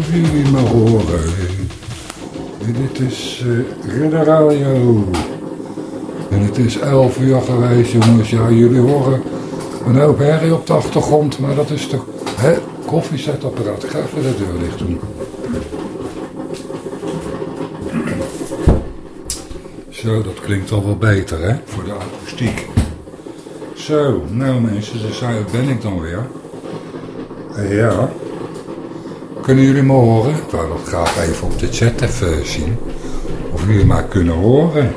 of jullie me horen. Dit is uh, Radio. En het is 11 uur geweest, jongens. Ja, jullie horen een hoop herrie op de achtergrond, maar dat is toch... Hè? Koffiezetapparaat. Ik ga even de deur dicht doen. Zo, dat klinkt al wel beter, hè? Voor de akoestiek. Zo, nou mensen, dus daar ben ik dan weer. Ja. Kunnen jullie me horen? Ik wou dat graag even op de chat even zien. Of jullie mij kunnen horen.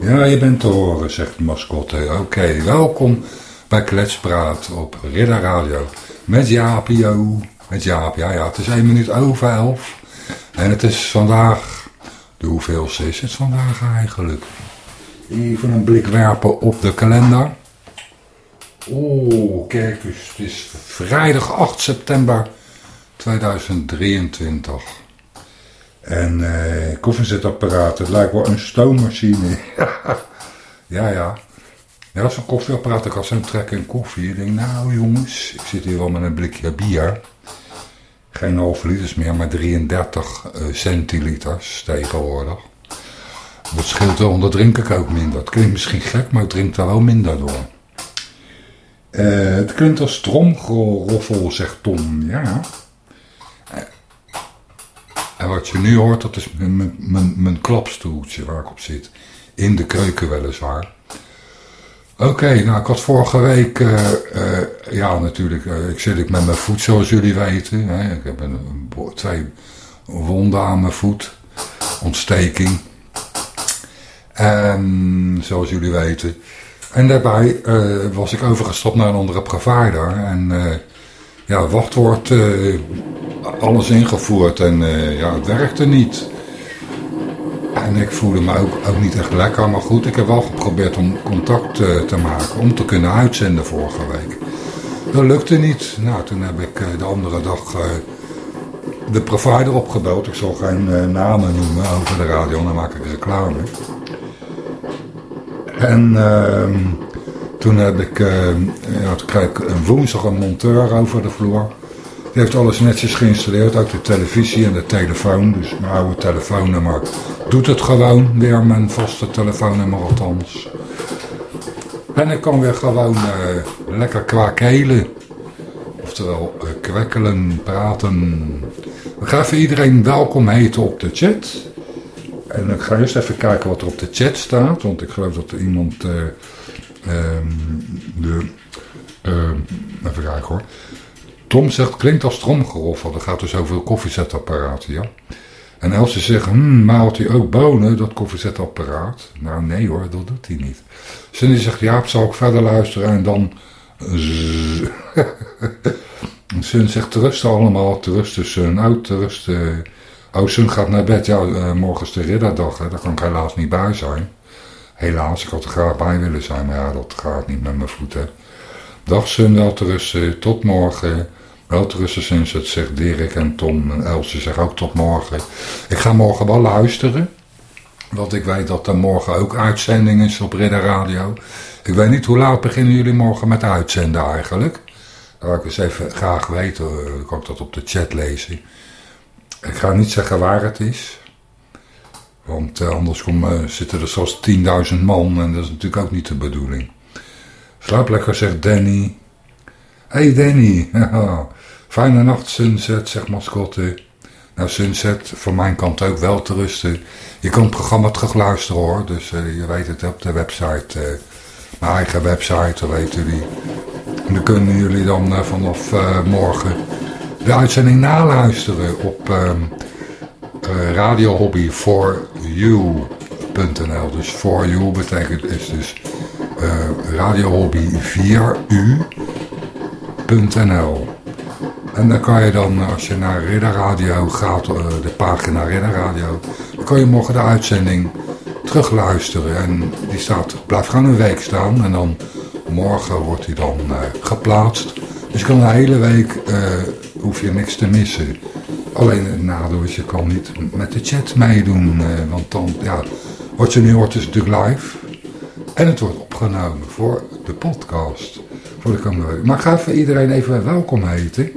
Ja, je bent te horen, zegt de mascotte. Oké, welkom bij Kletspraat op Ridder Radio. Met Jaapio. Met Jaap, ja, ja, het is 1 minuut over 11. En het is vandaag, de hoeveelste is het vandaag eigenlijk? Even een blik werpen op de kalender. Oh, kijk dus, het is vrijdag 8 september 2023. En uh, koffiezetapparaat, het lijkt wel een stoommachine. ja, ja. Ja, een koffieapparaat. Ik had zo'n trek in koffie. Ik denk, nou jongens, ik zit hier wel met een blikje bier. Geen half liters meer, maar 33 uh, eh, centiliters tegenwoordig. Dat scheelt wel, dat drink ik ook minder. Het klinkt misschien gek, maar ik drink wel minder door. Uh, het klinkt als tromgeroffel, zegt Tom. Ja. En wat je nu hoort, dat is mijn klapstoeltje waar ik op zit. In de keuken weliswaar. Oké, nou ik had vorige week, uh, uh, ja natuurlijk, uh, ik zit ik met mijn voet zoals jullie weten. Hè. Ik heb een, een, twee wonden aan mijn voet, ontsteking. En zoals jullie weten. En daarbij was ik overgestapt naar een andere provider. En ja, wachtwoord, alles ingevoerd en ja, het werkte niet. En ik voelde me ook, ook niet echt lekker. Maar goed, ik heb wel geprobeerd om contact uh, te maken. Om te kunnen uitzenden vorige week. Dat lukte niet. Nou, toen heb ik de andere dag de provider opgebeld. Ik zal geen namen noemen over de radio. Dan maak ik mee. En ehm, toen heb ik, ja, toen kreeg ik een woensdag een monteur over de vloer. Die heeft alles netjes geïnstalleerd, ook de televisie en de telefoon. Dus mijn oude telefoonnummer doet het gewoon weer, mijn vaste telefoonnummer althans. En ik kan weer gewoon uh, lekker kwakelen. Oftewel uh, kwekkelen, praten. We gaan iedereen welkom heten op de chat. En ik ga eerst even kijken wat er op de chat staat. Want ik geloof dat er iemand... de, even kijken hoor. Tom zegt, klinkt als tromgeroffel. Dat gaat dus over koffiezetapparaten, ja. En Elsie zegt, hmm, maalt hij ook bonen, dat koffiezetapparaat? Nou, nee hoor, dat doet hij niet. Cindy zegt, ja, zal ik verder luisteren en dan... Sun zegt, rusten allemaal, rusten Sun, oud rusten. Oh, Sun gaat naar bed, ja, uh, morgen is de ridderdag, daar kan ik helaas niet bij zijn. Helaas, ik had er graag bij willen zijn, maar ja, dat gaat niet met mijn voeten. Dag Sun, wel te rusten, tot morgen. Welterusten sinds het zegt Dirk en Tom en Elsje zeggen ook tot morgen. Ik ga morgen wel luisteren. Want ik weet dat er morgen ook uitzending is op Ridder Radio. Ik weet niet hoe laat beginnen jullie morgen met uitzenden eigenlijk. Dat wil ik eens even graag weten. Ik kan dat op de chat lezen. Ik ga niet zeggen waar het is. Want eh, anders kom, uh, zitten er zoals 10.000 man en dat is natuurlijk ook niet de bedoeling. Slaap lekker, zegt Danny. Hey Danny, fijne nacht Sunset, zegt mascotte. Nou Sunset, van mijn kant ook wel te rusten. Je kan het programma terug luisteren hoor, dus uh, je weet het op de website. Mijn eigen website, dat weten jullie. Dan kunnen jullie dan vanaf morgen de uitzending naluisteren op um, radiohobby for you.nl. Dus for you betekent is dus radiohobby 4u ridderradio.nl En dan kan je dan, als je naar Ridder Radio gaat, eh, de pagina Ridder Radio, dan kan je morgen de uitzending terugluisteren. En die staat, blijft gewoon een week staan en dan morgen wordt die dan geplaatst. Dus je kan de hele week, hoef je niks te missen. Alleen het nadeel is, je kan niet met de chat meedoen, uh, want dan, ja, wat je nu hoort is natuurlijk live. En het wordt opgenomen voor de podcast Voor de komende week. Maar ik ga even iedereen even welkom heten.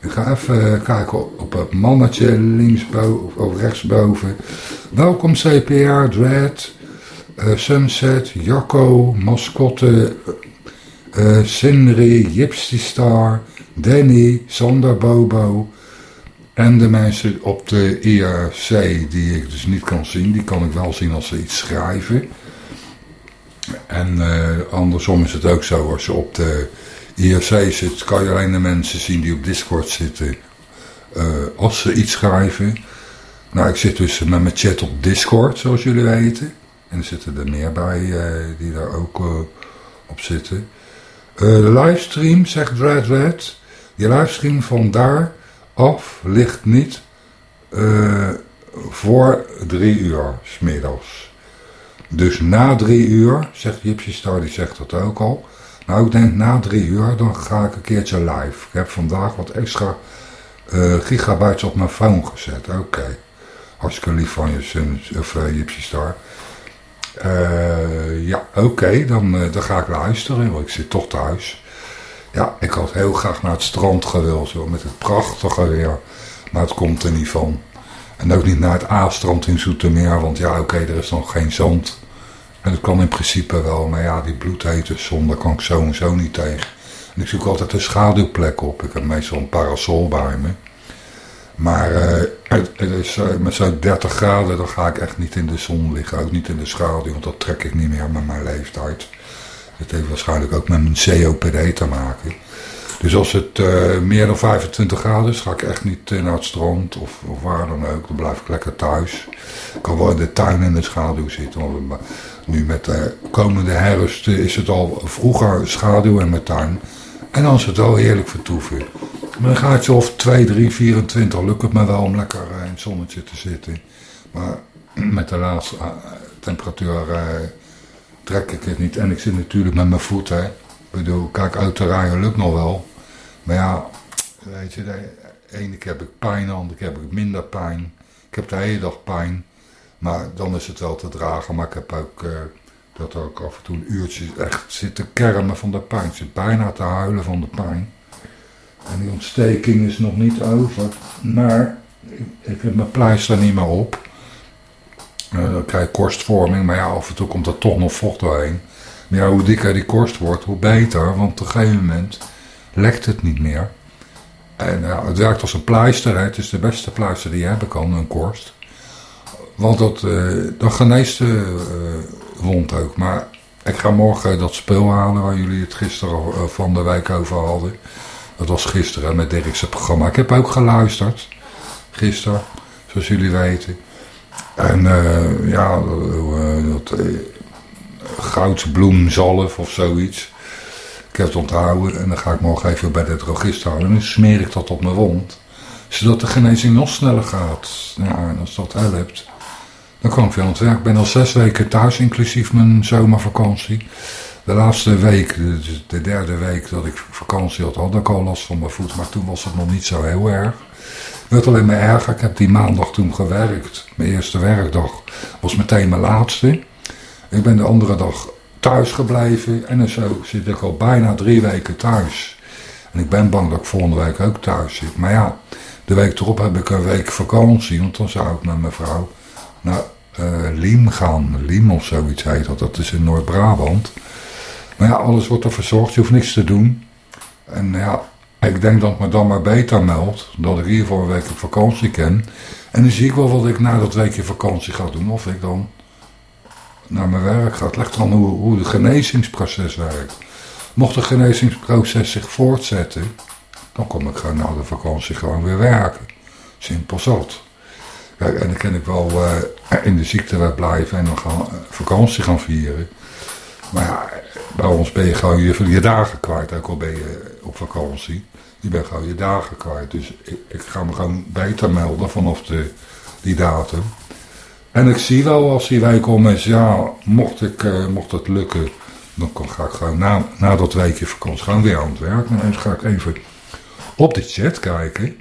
Ik ga even kijken op het mannetje linksboven of rechtsboven. Welkom CPR, Dread, uh, Sunset, Jacco, Mascotte, uh, Sindri, Gypsy Star, Danny, Sander Bobo. En de mensen op de IRC die ik dus niet kan zien, die kan ik wel zien als ze iets schrijven. En uh, andersom is het ook zo, als je op de IRC zit, kan je alleen de mensen zien die op Discord zitten uh, als ze iets schrijven. Nou, ik zit dus met mijn chat op Discord, zoals jullie weten. En er zitten er meer bij uh, die daar ook op zitten. de livestream, zegt Dread Red. Je livestream van daar af ligt niet voor drie uur smiddags. Dus na drie uur, zegt Gypsy Star, die zegt dat ook al. Nou, ik denk na drie uur, dan ga ik een keertje live. Ik heb vandaag wat extra uh, gigabytes op mijn phone gezet. Oké. Okay. Hartstikke lief van je, of uh, Star. Ja, oké, dan, dan ga ik luisteren, want ik zit toch thuis. Ja, ik had heel graag naar het strand gewild, zo, met het prachtige weer. Maar het komt er niet van. En ook niet naar het A-strand in Zoetermeer, want ja, oké, er is nog geen zand. En dat kan in principe wel, maar ja, die bloedhete zon, daar kan ik zo en zo niet tegen. En ik zoek altijd een schaduwplek op. Ik heb meestal een parasol bij me. Maar uh, het, is, uh, met zo'n 30 graden, dan ga ik echt niet in de zon liggen. Ook niet in de schaduw, want dat trek ik niet meer met mijn leeftijd. Het heeft waarschijnlijk ook met mijn COPD te maken. Dus als het uh, meer dan 25 graden is, ga ik echt niet naar het strand of, of, waar dan ook. Dan blijf ik lekker thuis. Ik kan wel in de tuin in de schaduw zitten. Want nu met de komende herfst is het al vroeger schaduw in mijn tuin. En dan is het wel heerlijk vertoeven. Maar dan ga ik zo of 2, 3, 24 lukt het me wel om lekker uh, in het zonnetje te zitten. Maar met de laatste temperatuur trek ik het niet. En ik zit natuurlijk met mijn voeten. Ik bedoel, kijk, uit te rijden lukt nog wel. Maar ja, weet je, de ene keer heb ik pijn, de andere keer heb ik minder pijn. Ik heb de hele dag pijn. Maar dan is het wel te dragen. Maar ik heb ook uh, dat ook af en toe een uurtje echt zitten kermen van de pijn. Ik zit bijna te huilen van de pijn. En die ontsteking is nog niet over. Maar ik, ik heb mijn pleister niet meer op. Uh, dan krijg ik korstvorming. Maar ja, af en toe komt er toch nog vocht doorheen. Maar hoe dikker die korst wordt, hoe beter. Want op een gegeven moment lekt het niet meer. En ja, het werkt als een pleister. Hè. Het is de beste pleister die je hebben kan, een korst. Want dat, uh, geneest de wond ook. Maar ik ga morgen dat spul halen waar jullie het gisteren van de week over hadden. Dat was gisteren met Dirkse programma. Ik heb ook geluisterd. Gisteren, zoals jullie weten. En ja, dat goudbloemzalf of zoiets. Ik heb het onthouden en dan ga ik morgen even bij de drogist houden. En dan smeer ik dat op mijn wond. Zodat de genezing nog sneller gaat. Ja, en als dat helpt, dan kan ik weer aan het werk. Ik ben al zes weken thuis, inclusief mijn zomervakantie. De laatste week, de derde week dat ik vakantie had, had ik al last van mijn voet. Maar toen was het nog niet zo heel erg. Werd alleen maar erger. Ik heb die maandag toen gewerkt. Mijn eerste werkdag was meteen mijn laatste. Ik ben de andere dag thuis gebleven en zo zit ik al bijna drie weken thuis. En ik ben bang dat ik volgende week ook thuis zit. Maar ja, de week erop heb ik een week vakantie, want dan zou ik met mijn vrouw naar uh, Liem gaan. Liem of zoiets heet dat, dat is in Noord-Brabant. Maar ja, alles wordt er verzorgd, je hoeft niks te doen. En ja, ik denk dat ik me dan maar beter meld, dat ik hier voor een week op vakantie ken. En dan zie ik wel wat ik na dat weekje vakantie ga doen, of ik dan naar mijn werk gaat. Het dan hoe, hoe het genezingsproces werkt. Mocht het genezingsproces zich voortzetten, dan kom ik gewoon na de vakantie gewoon weer werken. Simpel zat. En dan kan ik wel uh, in de ziektewet blijven en dan gaan, uh, vakantie gaan vieren. Maar ja, bij ons ben je gewoon je, je dagen kwijt, ook al ben je op vakantie. Je bent gewoon je dagen kwijt. Dus ik, ik ga me gewoon beter melden vanaf de, die datum. En ik zie wel als die week om is, ja, mocht, ik, uh, mocht het lukken, dan ga ik gewoon na, na dat weekje vakantie weer aan het werk. En dan ga ik even op de chat kijken.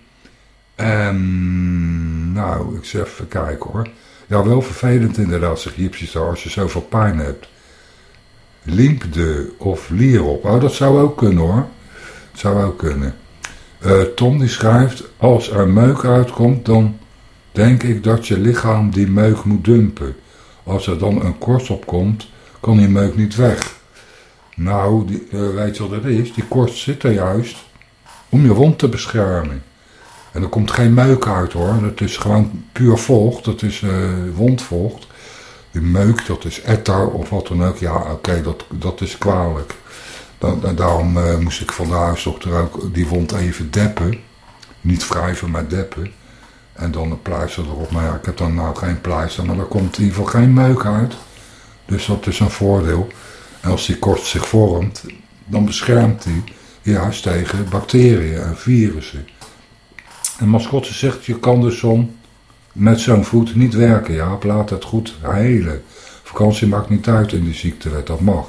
En nou, ik zeg even kijken hoor. Ja, wel vervelend inderdaad, zegt Gypsy als je zoveel pijn hebt. Liempde of Lierop. Oh, dat zou ook kunnen hoor. Dat zou ook kunnen. Uh, Tom die schrijft, als er meuk uitkomt, dan denk ik dat je lichaam die meuk moet dumpen. Als er dan een korst op komt, kan die meuk niet weg. Nou, die, uh, weet je wat het is? Die korst zit er juist om je wond te beschermen. En er komt geen meuk uit hoor, dat is gewoon puur vocht, dat is uh, wondvocht. Die meuk, dat is ettar of wat dan ook, ja oké, dat, dat is kwalijk. Dan, daarom uh, moest ik van de huisdokter ook die wond even deppen. Niet wrijven, maar deppen. En dan een pleister erop. Maar ja, ik heb dan nou geen pleister, maar er komt in ieder geval geen meuk uit. Dus dat is een voordeel. En als die korst zich vormt, dan beschermt hij juist tegen bacteriën en virussen. En mascotte zegt, je kan dus zo'n met zo'n voet niet werken. Ja, laat het goed helen. Vakantie maakt niet uit in die ziektewet, dat mag.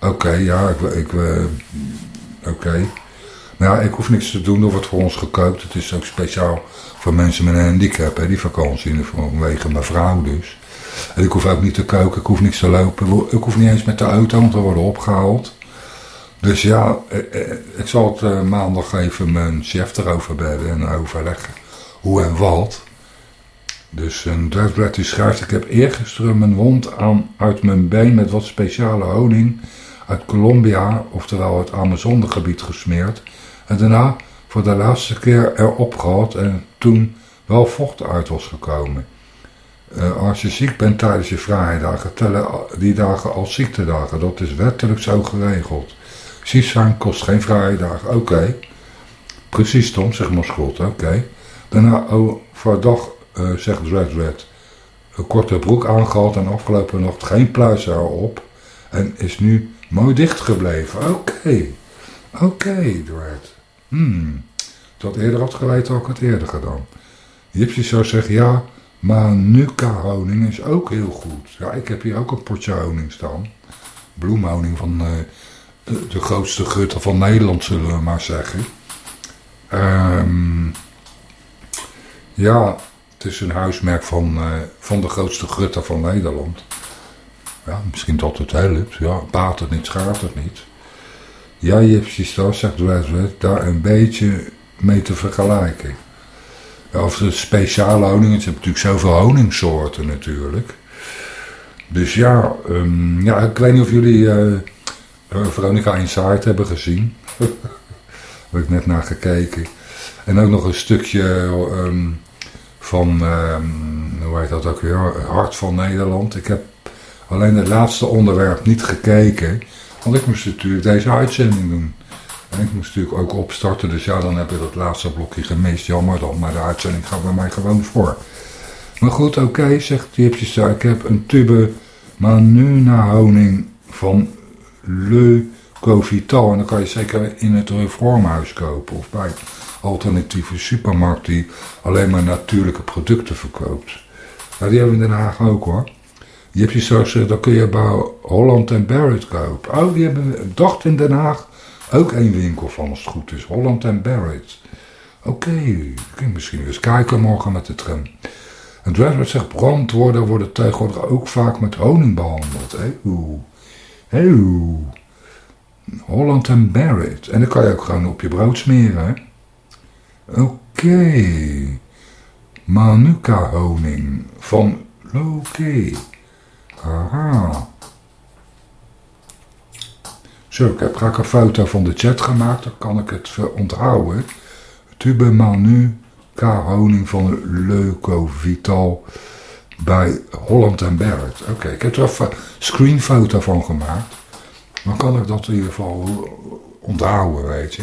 Oké, ja, ik... ik Oké. Maar ja, ik hoef niks te doen, er wordt voor ons gekookt. Het is ook speciaal voor mensen met een handicap, hè, die vakantie. Vanwege mijn vrouw dus. En ik hoef ook niet te koken, ik hoef niks te lopen. Ik hoef niet eens met de auto, we worden opgehaald. Dus ja, eh, eh, ik zal het eh, maandag even mijn chef erover bedden en overleggen hoe en wat. Dus een Duitsblad die schrijft, ik heb eergisteren mijn wond aan, uit mijn been met wat speciale honing uit Colombia, oftewel het Amazonegebied gesmeerd. En daarna voor de laatste keer erop gehad en toen wel vocht uit was gekomen. als je ziek bent tijdens je vrijdagen, tellen die dagen als ziektedagen. Dat is wettelijk zo geregeld. Ziek zijn kost geen vrijdag. Oké. Precies Tom, zegt Mascot. Oké. Daarna oh, voor dag, uh, zegt Red Red. Een korte broek aangehad en afgelopen nacht geen pluis erop. En is nu mooi dicht gebleven. Oké. Oké, okay, Red. Hmm. Eerder had geweten, had ik het eerder gedaan. Jipsy zou zeggen, ja, Manuka honing is ook heel goed. Ja, ik heb hier ook een potje honing staan. Bloemhoning van... De, de grootste gutter van Nederland, zullen we maar zeggen. Um, ja, het is een huismerk van, uh, van de grootste gutter van Nederland. Ja, misschien dat het helpt. Ja, baat het niet, schaadt het niet. Ja, je hebt daar, zegt Westwood, daar een beetje mee te vergelijken. Of de speciale honing, het hebt natuurlijk zoveel honingsoorten natuurlijk. Dus ja, um, ja, ik weet niet of jullie... Uh, Veronica Inside hebben gezien. Daar heb ik net naar gekeken. En ook nog een stukje um, van, um, hoe heet dat ook weer, Hart van Nederland. Ik heb alleen het laatste onderwerp niet gekeken, want ik moest natuurlijk deze uitzending doen. En ik moest natuurlijk ook opstarten, dus ja, dan heb je dat laatste blokje gemist. Jammer dan, maar de uitzending gaat bij mij gewoon voor. Maar goed, oké, okay, zegt Jipsy Ik heb een tube Manuna honing van Le Covital. En dan kan je zeker in het reformhuis kopen of bij alternatieve supermarkt die alleen maar natuurlijke producten verkoopt. Nou, die hebben we in Den Haag ook hoor. Je hebt je gezegd, dan kun je bij Holland en Barrett kopen. Oh, die hebben we, dacht in Den Haag ook één winkel van als het goed is. Holland en Barrett. Oké, kun je misschien eens kijken morgen met de tram. En Dredford zegt, brandwoorden worden tegenwoordig ook vaak met honing behandeld. Hè? Oeh. Heel. Holland en Barrett. En dan kan je ook gewoon op je brood smeren. Oké. Manuka honing van Loki. Aha. Zo, ik heb graag een foto van de chat gemaakt. Dan kan ik het onthouden. Tube Manuka honing van Leuco Vital bij Holland en Barrett. Oké, ik heb er een screenfoto van gemaakt. Dan kan ik dat in ieder geval onthouden, weet je.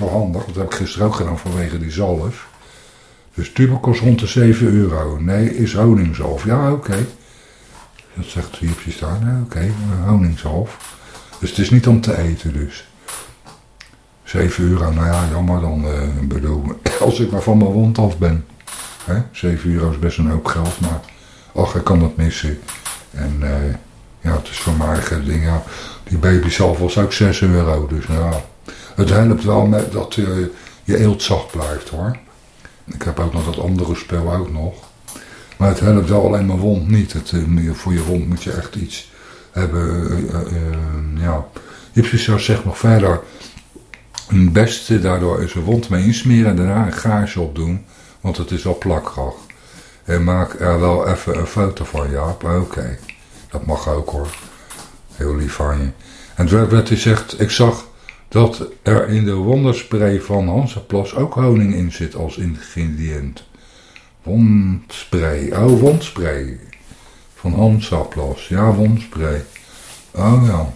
Zo handig, dat heb ik gisteren ook gedaan vanwege die zalf. Dus tuber kost rond de 7 euro. Nee, is honingzalf. Ja, oké. Dat zegt Jipsy daar. Nee, oké, honingzalf. Dus het is niet om te eten dus. 7 euro, nou ja, jammer dan. Uh, bedoel, als ik maar van mijn wond af ben. Hè? 7 euro is best een hoop geld, maar ach, ik kan dat missen. En uh, ja, het is voor mij eigen ding. Die baby zelf was ook 6 euro. Dus nou, het helpt wel met dat uh, je eelt zacht blijft hoor. Ik heb ook nog dat andere spel ook nog. Maar het helpt wel alleen mijn wond niet. Het, uh, voor je wond moet je echt iets hebben. ja, Ipsisar zegt nog verder, het beste daardoor is een wond mee insmeren en daarna een gaasje opdoen, want het is al plakkerig. En maak er wel even een foto van, Jaap. Oké, dat mag ook hoor. Heel lief van je. En Betty zegt, ik zag dat er in de wonderspray van Hansaplas ook honing in zit als ingrediënt. Wondspray, oh wondspray. Van Hansaplas, ja wondspray. Oh ja,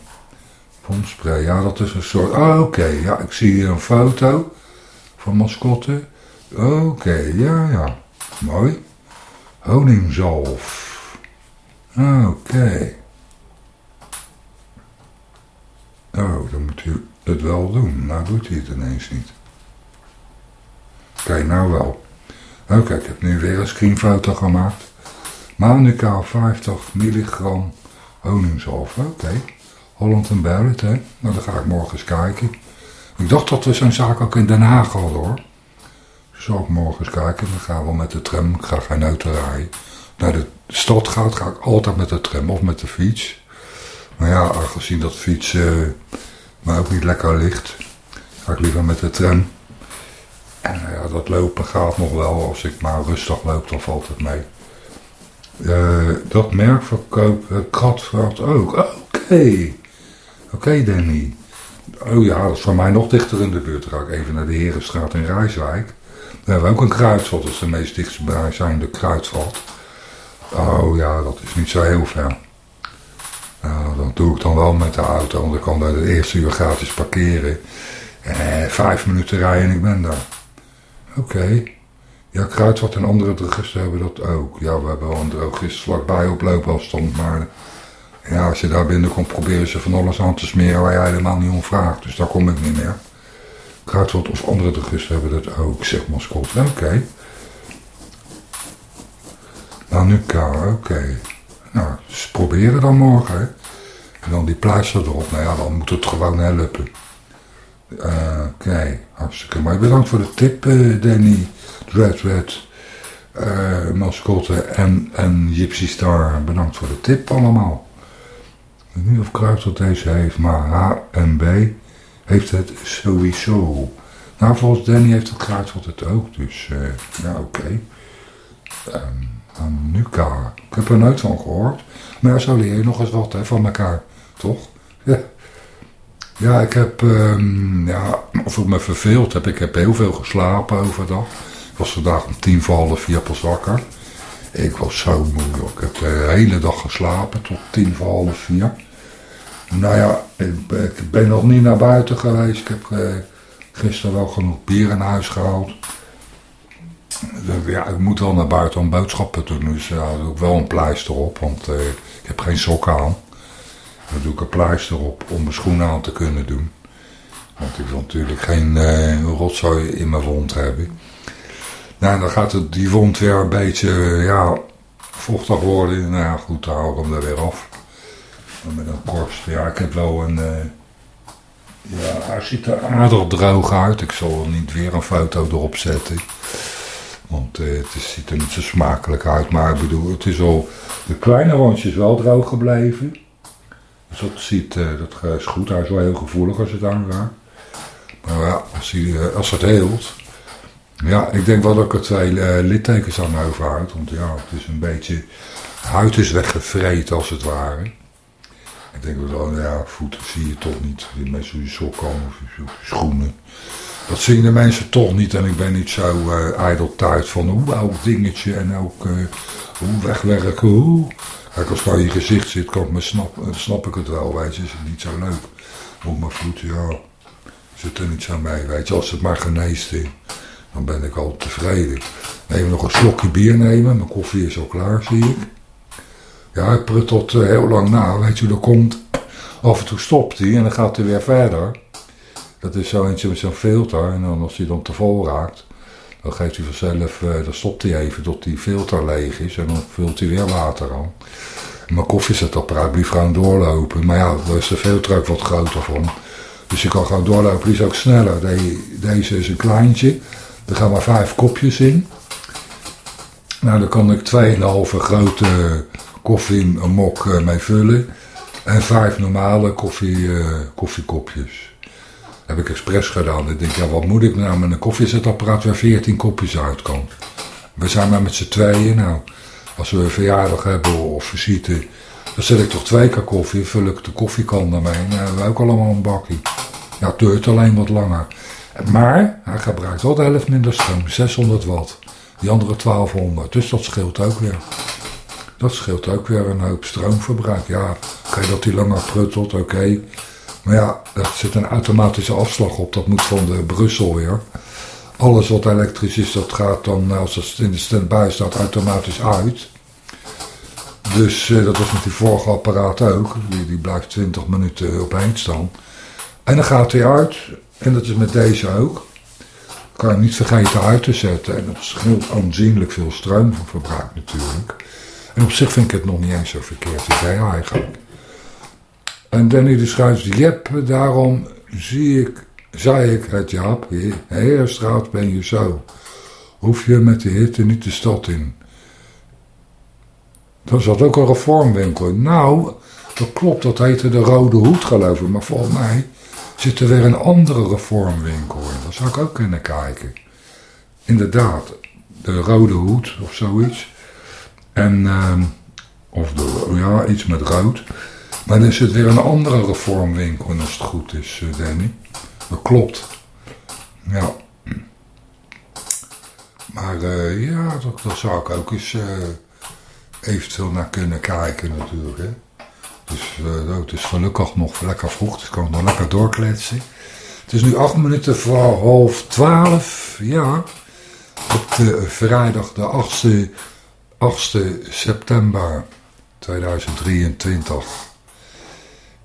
wondspray, ja dat is een soort, oh oké, ja ik zie hier een foto van mascotte. Oké, ja ja, mooi. Honingzalf. Oké. Oh, dan moet u het wel doen. Nou doet hij het ineens niet. Kijk, nou wel. Oké, ik heb nu weer een screenfoto gemaakt. Manuka 50 milligram honingzalf. Oké. Holland en Barrett, hè. Nou, dan ga ik morgen kijken. Ik dacht dat we zo'n zaak ook in Den Haag hadden, hoor. Zal ik morgen kijken. Dan gaan we met de tram. Ik ga geen auto rijden. Naar de stad gaat, ga ik altijd met de tram of met de fiets. Maar ja, aangezien dat fiets uh, me ook niet lekker ligt, ga ik liever met de tram. En uh, ja, dat lopen gaat nog wel. Als ik maar rustig loop, dan valt het mee. Uh, dat merk verkoopt uh, Kratvaart ook. Oké. Oké, Danny. Oh ja, dat is voor mij nog dichter in de buurt. Dan ga ik even naar de Herenstraat in Rijswijk. Daar hebben we ook een kruidvat. Dat is de meest dichtstbijzijnde kruidvat. Oh ja, dat is niet zo heel ver. Nou, dat doe ik dan wel met de auto, want ik kan daar de eerste uur gratis parkeren. Eh, vijf minuten rijden en ik ben daar. Oké. Ja, Kruidvat en andere drogisten hebben dat ook. Ja, we hebben wel een drogist vlakbij op loopafstand, maar... Ja, als je daar binnenkomt, proberen ze van alles aan te smeren waar jij helemaal niet om vraagt. Dus daar kom ik niet meer. Kruidvat of andere drogisten hebben dat ook, zeg maar, Oké. Okay. Nou, nu oké. Okay. Nou, dus proberen dan morgen. En dan die pleister erop. Nou ja, dan moet het gewoon helpen. Oké, okay. hartstikke mooi. Bedankt voor de tip, uh, Danny. Red Red, uh, Mascotte en, en Gypsy Star. Bedankt voor de tip allemaal. Ik weet niet of Kruidvat deze heeft, maar H en B heeft het sowieso. Nou, volgens Danny heeft het Kruidvat het ook, dus ja, oké. Okay. Um, Nuka. Ik heb er nooit van gehoord. Maar zo leer je nog eens wat hè, van elkaar, toch? Ja, ja ik heb, um, ja, of ik me verveeld heb, ik heb heel veel geslapen overdag. Ik was vandaag om tien voor half vier pas wakker. Ik was zo moe, ik heb de hele dag geslapen tot tien voor half vier. Nou ja, ik, ik ben nog niet naar buiten geweest. Ik heb uh, gisteren wel genoeg bier in huis gehaald ja, ik moet wel naar buiten om boodschappen te doen. Dus ja, doe ik wel een pleister op, want uh, ik heb geen sokken aan. Dan doe ik een pleister op om mijn schoenen aan te kunnen doen. Want ik wil natuurlijk geen uh, rotzooi in mijn wond hebben. Nou, dan gaat het, die wond weer een beetje ja, vochtig worden. Nou ja, goed, dan hou ik hem er weer af. Met een korst. Ja, ik heb wel een... Uh, ja, hij ziet er aardig droog uit. Ik zal niet weer een foto erop zetten. Want uh, het ziet er niet zo smakelijk uit. Maar ik bedoel, het is al... De kleine rondje is wel droog gebleven. Dus dat, ziet, uh, dat is goed. Hij is wel heel gevoelig als het aanraakt. Maar ja, als, hij, uh, als het heelt... Ja, ik denk wel dat ik er twee littekens aan overhoud. Want ja, het is een beetje... Huid is weggevreten als het ware. Ik denk wel, ja, voeten zie je toch niet. Met zo'n sokken of je schoenen. Dat zien de mensen toch niet. En ik ben niet zo uh, thuis van hoe oud dingetje en ook uh, hoe wegwerken. Hoe. Kijk, als het aan je gezicht zit, kan ik me snap, snap ik het wel. Weet je, is het niet zo leuk. Op mijn voet, ja, zit er niet zo mee. Weet je, als het maar geneest is, dan ben ik al tevreden. Even nog een slokje bier nemen. Mijn koffie is al klaar, zie ik. Ja, ik prut tot uh, heel lang na. Weet je, er komt. Af en toe stopt hij en dan gaat hij weer verder. Dat is zo eentje met zo'n filter. En dan als hij dan te vol raakt, dan geeft hij vanzelf, uh, dan stopt hij even tot die filter leeg is. En dan vult hij weer water aan. Mijn koffiezetapparaat blijft gewoon doorlopen. Maar ja, daar is de filter ook wat groter van. Dus je kan gewoon doorlopen, die is ook sneller. deze is een kleintje. Er gaan maar vijf kopjes in. Nou, daar kan ik 2,5 grote koffie een mok mee vullen. En vijf normale koffie, eh, koffiekopjes. Heb ik expres gedaan. Ik denk, ja, wat moet ik nou met een koffiezetapparaat waar 14 kopjes uit kan. We zijn maar met z'n tweeën. Nou, als we een verjaardag hebben of visite, dan zet ik toch twee keer koffie. Vul ik de koffiekan daarmee. En dan hebben we ook allemaal een bakje. Ja, het duurt alleen wat langer. Maar hij gebruikt wel de minder stroom, 600 watt. Die andere 1200, dus dat scheelt ook weer. Dat scheelt ook weer een hoop stroomverbruik. Ja, oké dat die langer pruttelt, oké. Maar ja, er zit een automatische afslag op, dat moet van de Brussel weer. Alles wat elektrisch is, dat gaat dan, als het in de standby staat, automatisch uit. Dus eh, dat was met die vorige apparaat ook. Die, die blijft 20 minuten opeen staan. En dan gaat hij uit. En dat is met deze ook. Kan je niet vergeten uit te zetten. En dat scheelt aanzienlijk veel stroomverbruik natuurlijk. En op zich vind ik het nog niet eens zo verkeerd idee eigenlijk. En Danny de Schuijs, jep, daarom zie ik, zei ik het Jaap, Heerstraat ben je zo. Hoef je met de hitte niet de stad in. Er zat ook een reformwinkel Nou, dat klopt, dat heette de Rode Hoed geloof ik. Maar volgens mij zit er weer een andere reformwinkel in. Daar zou ik ook kunnen kijken. Inderdaad, de Rode Hoed of zoiets. En, uh, of de, ja, iets met rood. Maar dan zit weer een andere reformwinkel als het goed is, eh, Danny. Dat klopt. Ja. Maar uh, ja, dat, dat, zou ik ook eens uh, eventueel naar kunnen kijken natuurlijk. Hè. Dus uh, het is gelukkig nog lekker vroeg, dus ik kan nog lekker doorkletsen. Het is nu acht minuten voor half twaalf, ja. Op de vrijdag de 8e, 8e september 2023.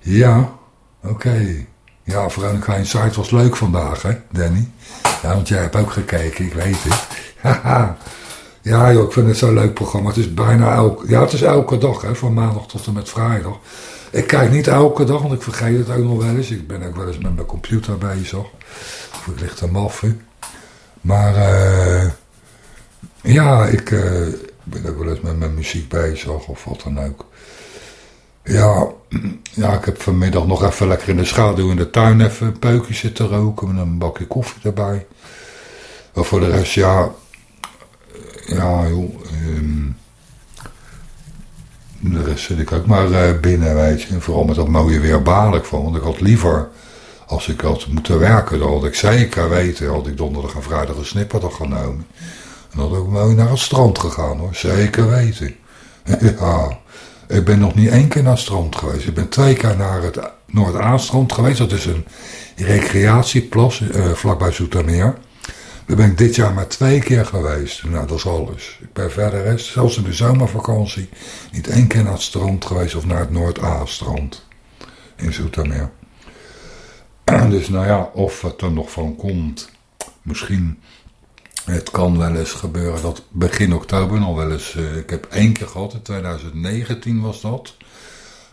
Ja, oké. Okay. Ja, Veronica Inside was leuk vandaag, hè, Danny? Ja, want jij hebt ook gekeken, ik weet het. ja, joh, ik vind het zo'n leuk programma. Het is bijna elke... Ja, het is elke dag, hè, van maandag tot en met vrijdag. Ik kijk niet elke dag, want ik vergeet het ook nog wel eens. Ik ben ook wel eens met mijn computer bezig. Of ik lig te maffen. Maar, eh... ja, ik uh, ben ook wel eens met mijn muziek bezig, of wat dan ook. Ja, ja, ik heb vanmiddag nog even lekker in de schaduw in de tuin even een peukje zitten roken met een bakje koffie erbij. Maar voor de rest, ja, ja joh, um, de rest zit ik ook maar uh, binnen, weet je. En vooral met dat mooie weer baal ik van, want ik had liever, als ik had moeten werken, dan had ik zeker weten, had ik donderdag en vrijdag een snipperdag genomen. En dan had ik mooi naar het strand gegaan hoor, zeker weten. ja. Ik ben nog niet één keer naar het strand geweest. Ik ben twee keer naar het Noord-Aastrand geweest. Dat is een recreatieplas uh, vlakbij Zoetermeer. Daar ben ik dit jaar maar twee keer geweest. Nou, dat is alles. Ik ben verder rest, zelfs in de zomervakantie, niet één keer naar het strand geweest of naar het Noord-A-strand in Zoetermeer. Dus nou ja, of het er nog van komt, misschien het kan wel eens gebeuren dat begin oktober nog wel eens. Uh, ik heb één keer gehad, in 2019 was dat.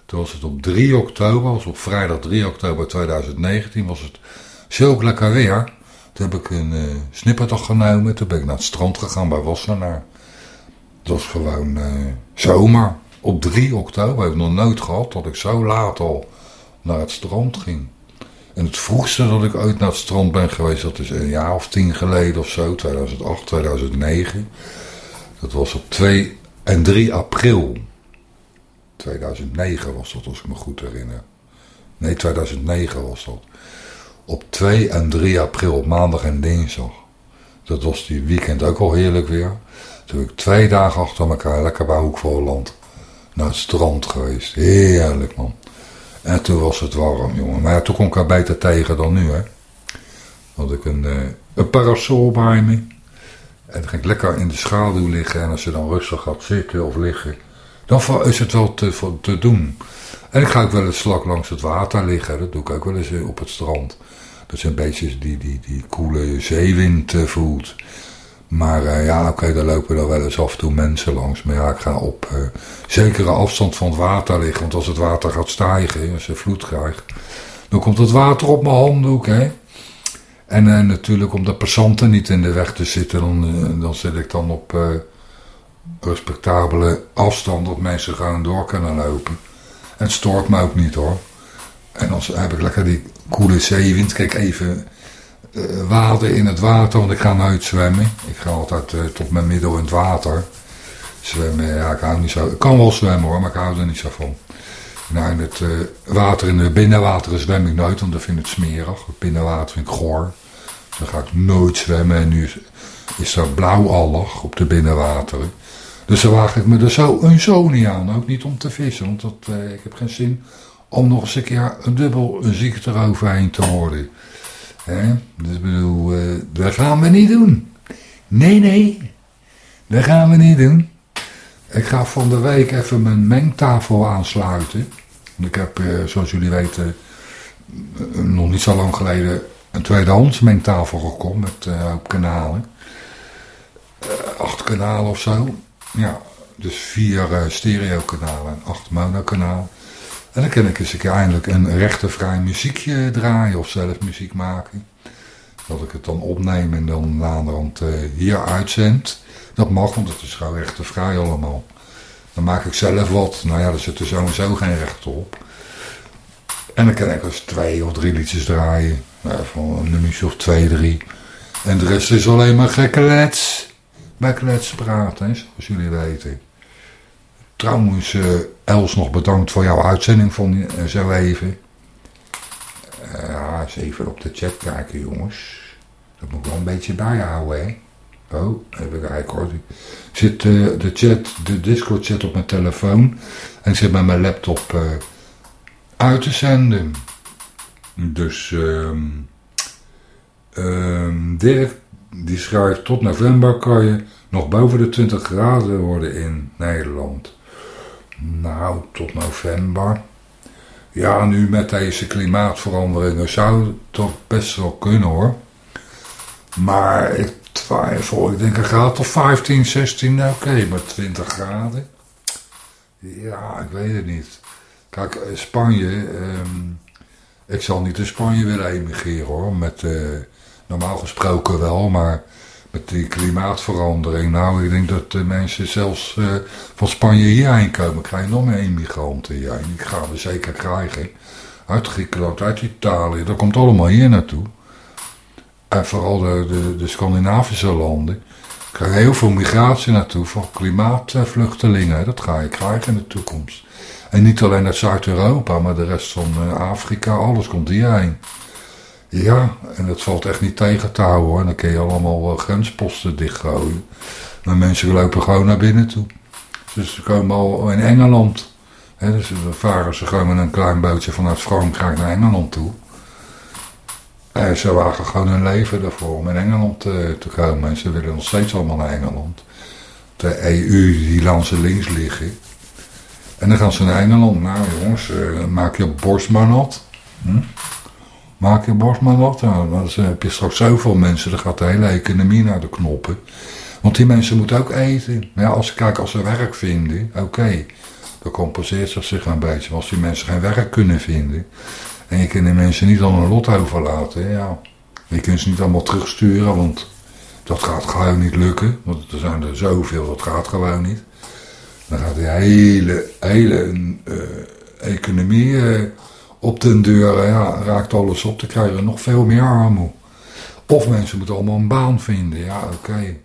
Toen was het op 3 oktober, was op vrijdag 3 oktober 2019, was het zo lekker weer. Toen heb ik een uh, snipperdag genomen. Toen ben ik naar het strand gegaan bij Wassenaar. Het was gewoon uh, zomer. Op 3 oktober heb ik nog nooit gehad dat ik zo laat al naar het strand ging. En het vroegste dat ik ooit naar het strand ben geweest, dat is een jaar of tien geleden of zo, 2008, 2009. Dat was op 2 en 3 april. 2009 was dat, als ik me goed herinner. Nee, 2009 was dat. Op 2 en 3 april, op maandag en dinsdag. Dat was die weekend ook al heerlijk weer. Toen ik twee dagen achter elkaar lekker bij Hoekvolland naar het strand geweest. Heerlijk man. En toen was het warm, jongen. Maar ja, toen kon ik er beter tegen dan nu, hè. Had ik een, uh, een parasol bij me. En dan ging ik lekker in de schaduw liggen. En als je dan rustig gaat zitten of liggen, dan is het wel te, te doen. En ik ga ook wel eens slak langs het water liggen. Dat doe ik ook wel eens eh, op het strand. Dat je een die, die, die koele zeewind uh, voelt. Maar uh, ja, oké, okay, daar lopen er wel eens af en toe mensen langs. Maar ja, ik ga op uh, zekere afstand van het water liggen. Want als het water gaat stijgen, als je vloed krijgt, dan komt het water op mijn handdoek, hè. En uh, natuurlijk om de passanten niet in de weg te zitten, dan, dan zit ik dan op respectabele afstand dat mensen gewoon door kunnen lopen. En het stoort me ook niet hoor. En dan heb ik lekker die koele zeewind. Kijk even uh, water in het water, want ik ga nooit zwemmen. Ik ga altijd uh, tot mijn middel in het water. Zwemmen, ja, ik hou niet zo. Kan wel zwemmen hoor, maar ik hou er niet zo van. Nou, in het uh, water, in de binnenwateren zwem ik nooit, want dan vind ik het smerig. Het binnenwater vind ik goor. Dan ga ik nooit zwemmen. En nu is, is er blauwallig op de binnenwateren. Dus dan waag ik me er zo een zo niet aan. Ook niet om te vissen, want dat, ik heb geen zin om nog eens een keer een dubbel ziekte eroverheen te worden. Dus ik bedoel, uh, dat gaan we niet doen. Nee, nee, dat gaan we niet doen. Ik ga van de week even mijn mengtafel aansluiten. Ik heb, uh, zoals jullie weten, nog niet zo lang geleden een tweedehands mengtafel gekocht met op kanalen. acht kanalen of zo. Ja, dus vier stereo kanalen en acht monokanalen. En dan kan ik eens een keer eindelijk een rechtenvrij muziekje draaien of zelf muziek maken. Dat ik het dan opneem en dan naderhand uh, hier uitzend. Dat mag, want het is gewoon rechtenvrij allemaal. Dan maak ik zelf wat. Nou ja, er zit er sowieso geen rechten op. En dan kan ik eens twee of drie liedjes draaien. Nou, van een nummertje of twee, drie. En de rest is alleen maar gekke lets. Bij klets praten, zoals jullie weten. Trouwens, uh, Els nog bedankt voor jouw uitzending van uh, zo even. Uh, eens even op de chat kijken, jongens. Dat moet ik wel een beetje bijhouden, hè. Oh, even kijken hoor. Zit de chat, de Discord chat op mijn telefoon. En ik zit met mijn laptop uit te zenden. Dus, um, Dirk, die schrijft tot november kan je nog boven de 20 graden worden in Nederland. Nou, tot november. Ja, nu met deze klimaatveranderingen zou het toch best wel kunnen hoor. Maar ik twijfel. Ik denk een graad of 15, 16, nou, oké, maar 20 graden. Ja, ik weet het niet. Kijk, eh, Spanje, um, ik zal niet in Spanje willen emigreren hoor. Met, uh, normaal gesproken wel, maar met die klimaatverandering. Nou, ik denk dat de mensen zelfs uh, van Spanje hierheen komen. Krijg nog meer immigranten hierheen. Die gaan we zeker krijgen. Uit Griekenland, uit Italië. Dat komt allemaal hier naartoe. En vooral de, de, Scandinavische landen. krijgen heel veel migratie naartoe van klimaatvluchtelingen. Dat ga je krijgen in de toekomst. En niet alleen uit Zuid-Europa, maar de rest van uh, Afrika. Alles komt hierheen. Ja, en dat valt echt niet tegen te houden hoor. Dan kun je allemaal uh, grensposten dichtgooien. Maar mensen lopen gewoon naar binnen toe. Dus ze komen al in Engeland. He, dus dan varen ze gewoon met een klein bootje vanuit Frankrijk naar Engeland toe. En ze wagen gewoon hun leven ervoor om in Engeland te, eh, te komen. En ze willen nog steeds allemaal naar Engeland. De EU die ze links liggen. En dan gaan ze naar Engeland. Nou jongens, uh, maak je borst maar nat. Hm? Maak je borst maar wat. Nou, dan heb je straks zoveel mensen, dan gaat de hele economie naar de knoppen. Want die mensen moeten ook eten. Ja, als, kijk, als ze werk vinden, oké. dan compenseert ze zich een beetje. Maar als die mensen geen werk kunnen vinden. En je kunt die mensen niet aan hun lot overlaten. Ja. Je kunt ze niet allemaal terugsturen, want dat gaat gewoon niet lukken. Want er zijn er zoveel, dat gaat gewoon niet. Dan gaat die hele, hele uh, economie... Uh, op den deur ja, raakt alles op, dan krijg je nog veel meer armoede. Of mensen moeten allemaal een baan vinden, ja oké.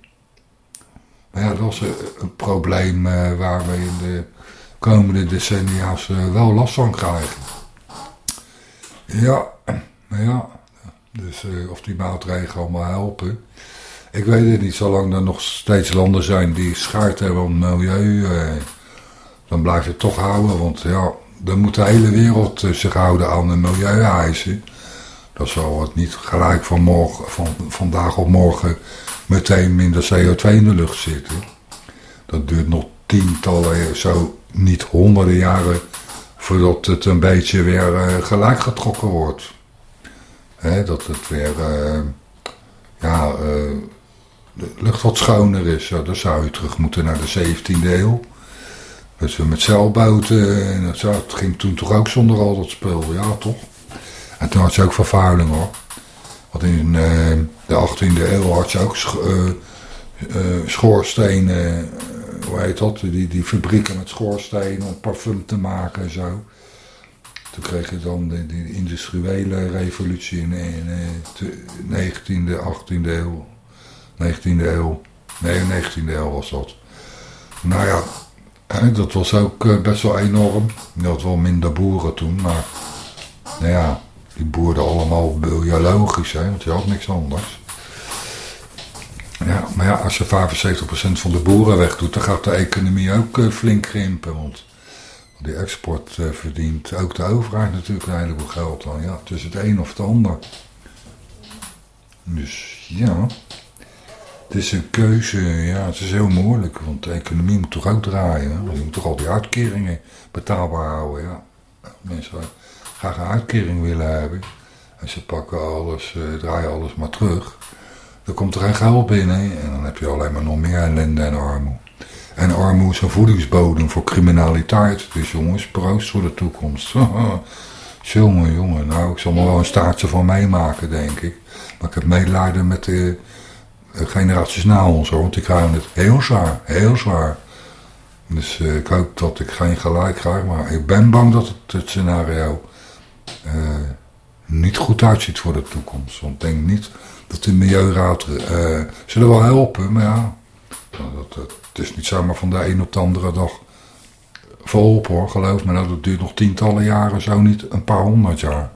Maar ja, dat is een, probleem uh, waar we in de komende decennia's uh, wel last van krijgen. Ja, ja, dus uh, of die maatregelen allemaal helpen. Ik weet het niet, zolang er nog steeds landen zijn die schaart hebben om milieu, dan blijf je het toch houden, want ja, dan moet de hele wereld eh, zich houden aan de milieueisen. Dat zal het niet gelijk van, morgen, van vandaag op morgen meteen minder CO2 in de lucht zitten. Dat duurt nog tientallen, zo niet honderden jaren voordat het een beetje weer uh, gelijk getrokken wordt. dat het weer, ja, de lucht wat schoner is. Dan zou je terug moeten naar de 17e eeuw. Dus met zeilboten en dat, dat ging toen toch ook zonder al dat spul, ja toch? En toen had je ook vervuiling hoor. Want in uh, de 18e eeuw had je ook sch uh, uh, schoorstenen, hoe heet dat? Die, die fabrieken met schoorstenen om parfum te maken en zo. Toen kreeg je dan de, de industriële revolutie in, in de 19e, 18e eeuw. 19e eeuw. Nee, 19e eeuw was dat. Nou ja, dat was ook best wel enorm. Je had wel minder boeren toen, maar nou ja, die boerden allemaal biologisch, hè, want je had niks anders. Ja, maar ja, als je 75% van de boeren wegdoet, dan gaat de economie ook uh, flink krimpen. Want die export uh, verdient ook de overheid natuurlijk een heleboel geld dan. Ja, tussen het een of het ander. Dus ja, het is een keuze. Ja, het is heel moeilijk, want de economie moet toch ook draaien. Hè? Je moet toch al die uitkeringen betaalbaar houden. Ja, mensen graag een uitkering willen hebben. En ze pakken alles, uh, draaien alles maar terug. Dan komt er geen geld binnen en dan heb je alleen maar nog meer ellende en armoede. En armoede is een voedingsbodem voor criminaliteit. Dus jongens, proost voor de toekomst. jongen, jongen, nou ik zal er wel een staartje van meemaken denk ik. Maar ik heb medelijden met de generaties na ons hoor, want die krijgen het heel zwaar, heel zwaar. Dus uh, ik hoop dat ik geen gelijk krijg, maar ik ben bang dat het, het scenario uh, niet goed uitziet voor de toekomst. Want ik denk niet dat de Milieuraad uh, zullen wel helpen, maar ja, dat, dat, het is niet zomaar van de een op de andere dag volop hoor, geloof me. Nou, dat duurt nog tientallen jaren, zo niet een paar honderd jaar.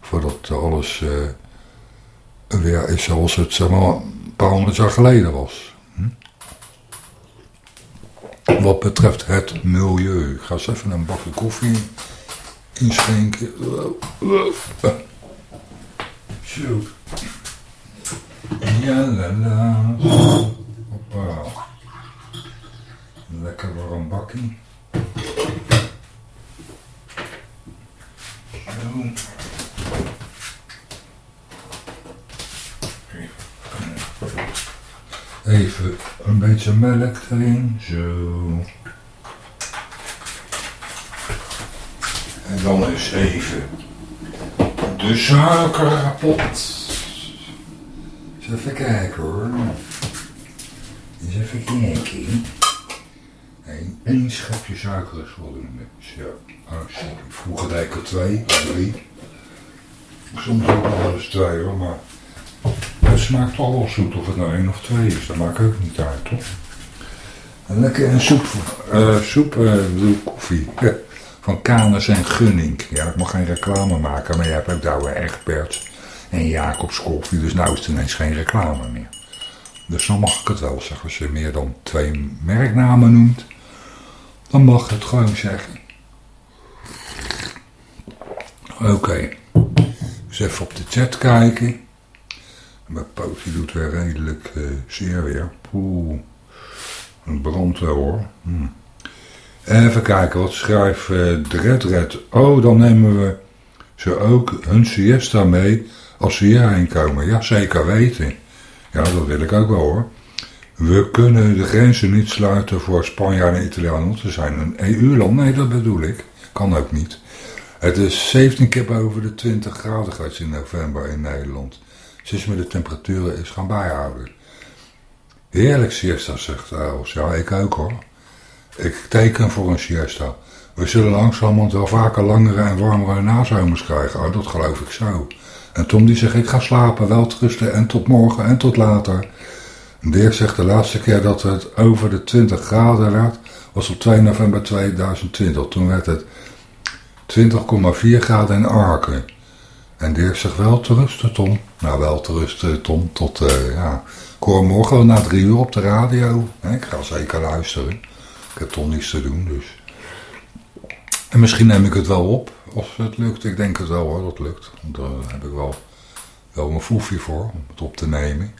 Voordat alles weer is zoals het zeg maar, paar honderd jaar geleden was. Hm? Wat betreft het milieu. Ik ga eens even een bakje koffie inschenken. Zo. Ja, la la. Hoppa. Lekker warm bakkie. Zo. Even een beetje melk erin, zo. En dan eens even de suikerpot. Eens even kijken hoor. Eens even kijken. Nee, één schepje suiker is voldoende. Zo, oh, Vroeger deed er twee, drie. Soms ook wel eens twee hoor, maar het smaakt al wel zoet of het nou één of twee is. Dat maakt ook niet uit, toch? Lekker een soep, uh, soep, uh, bedoel koffie. Van Canis en Gunning. Ja, ik mag geen reclame maken, maar je hebt ook Douwe Egberts en Jacobs koffie. Dus nou is het ineens geen reclame meer. Dus dan mag ik het wel zeggen. Als je meer dan twee merknamen noemt, dan mag het gewoon zeggen. Oké. Okay. Dus even op de chat kijken. Mijn pootje doet weer redelijk uh, zeer weer. Poeh. Een brand wel hoor. Hm. Even kijken, wat schrijft uh, Dredred? Oh, dan nemen we ze ook hun siesta mee als ze hierheen komen. Ja, zeker weten. Ja, dat wil ik ook wel hoor. We kunnen de grenzen niet sluiten voor Spanjaarden en Italianen. Ze zijn een EU-land. Nee, dat bedoel ik. Kan ook niet. Het is 17 keer boven de 20 graden gaat in november in Nederland. Sinds me de temperaturen is gaan bijhouden. Heerlijk siesta, zegt Els. Ja, ik ook hoor. Ik teken voor een siesta. We zullen langzamerhand wel vaker langere en warmere nazomers krijgen. Oh, dat geloof ik zo. En Tom die zegt, ik ga slapen, wel rusten en tot morgen en tot later. Dirk zegt de laatste keer dat het over de 20 graden werd, was op 2 november 2020. Toen werd het 20,4 graden in Arken. En Dirk zegt wel te Tom. Nou, wel te rusten, Tom, tot, uh, ja... Ik hoor morgen na drie uur op de radio. Ik ga zeker luisteren. Ik heb toch niets te doen, dus... En misschien neem ik het wel op, als het lukt. Ik denk het wel hoor, dat lukt. Want daar heb ik wel, wel een foefje voor, om het op te nemen.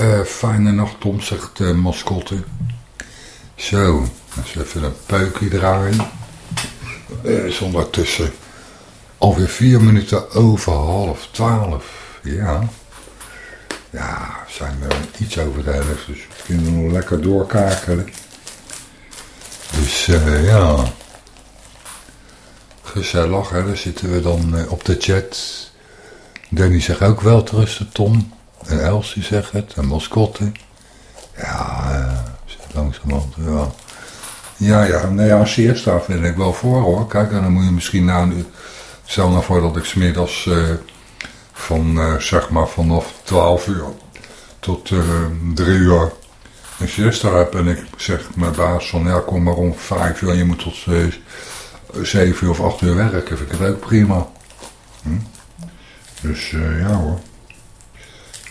Uh, fijne nacht, Tom, zegt de mascotte. Zo, eens even een peukje draaien. Uh, is ondertussen alweer vier minuten over half twaalf. Ja. Ja, zijn we iets over de helft, dus we kunnen nog lekker doorkakelen. Dus uh, ja, gezellig, hè? daar zitten we dan uh, op de chat. Danny zegt ook wel te rusten, Tom. En Elsie zegt het, en Mascotte. Ja, uh, langzamerhand, ja. Ja, ja, nee, ja, siesta vind ik wel voor hoor. Kijk, dan moet je misschien na een Stel nou voor dat ik smiddags van, uh, zeg maar, vanaf 12 uur tot uh, eh, 3 uur een siesta heb. En ik zeg mijn baas van, ja, kom maar om 5 uur je moet tot 7 uur of 8 uur werken. Vind ik het ook prima. Hm? Dus ja hoor.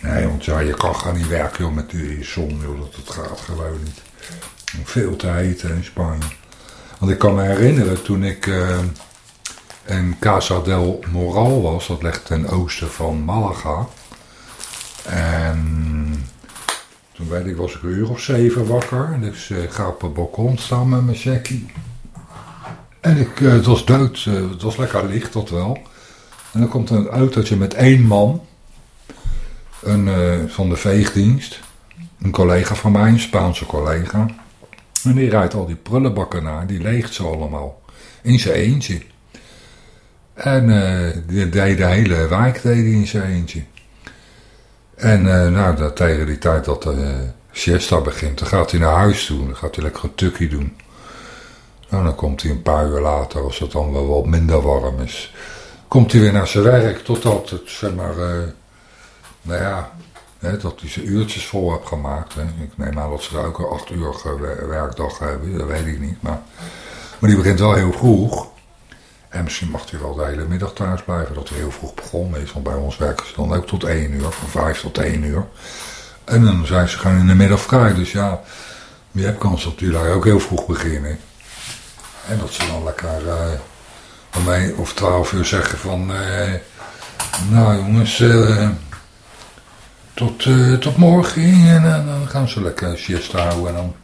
Nee, want ja, je kan gaan niet werken joh, met die zon, joh, dat, gaat gewoon niet. Veel tijd in Spanje. Want ik kan me herinneren toen ik in Casa del Moral was, dat ligt ten oosten van Malaga. En toen weet ik, was ik een uur of zeven wakker. Dus ik ga op het balkon staan met mijn checkie. En ik, uh, het was dood, uh, het was lekker licht, dat wel. En dan komt een autootje met één man. Een, uh, van de veegdienst. Een collega van mij, een Spaanse collega. En die rijdt al die prullenbakken naar, die leegt ze allemaal. In zijn eentje. En uh, die deed de hele wijk deed in zijn eentje. En uh, nou, dat, tegen die tijd dat de uh, siesta begint, dan gaat hij naar huis toe. Dan gaat hij lekker een tukkie doen. Nou, dan komt hij een paar uur later, als het dan wel wat minder warm is, komt hij weer naar zijn werk. Totdat het, zeg maar, nou ja, Hè, dat hij zijn uurtjes vol heeft gemaakt. Ik neem aan dat ze ook een acht uur werkdag hebben, dat weet ik niet. Maar, maar die begint wel heel vroeg. En misschien mag hij wel de hele middag thuis blijven, dat hij heel vroeg begon. Meestal bij ons werken ze dan ook tot één uur, van vijf tot één uur. En dan zijn ze gewoon in de middag vrij. Dus ja, je hebt kans dat jullie daar ook heel vroeg beginnen. En dat ze dan lekker uh, om één of twaalf uur zeggen van... Uh, nou jongens, uh, tot, tot morgen. En dan gaan ze lekker siesta houden en dan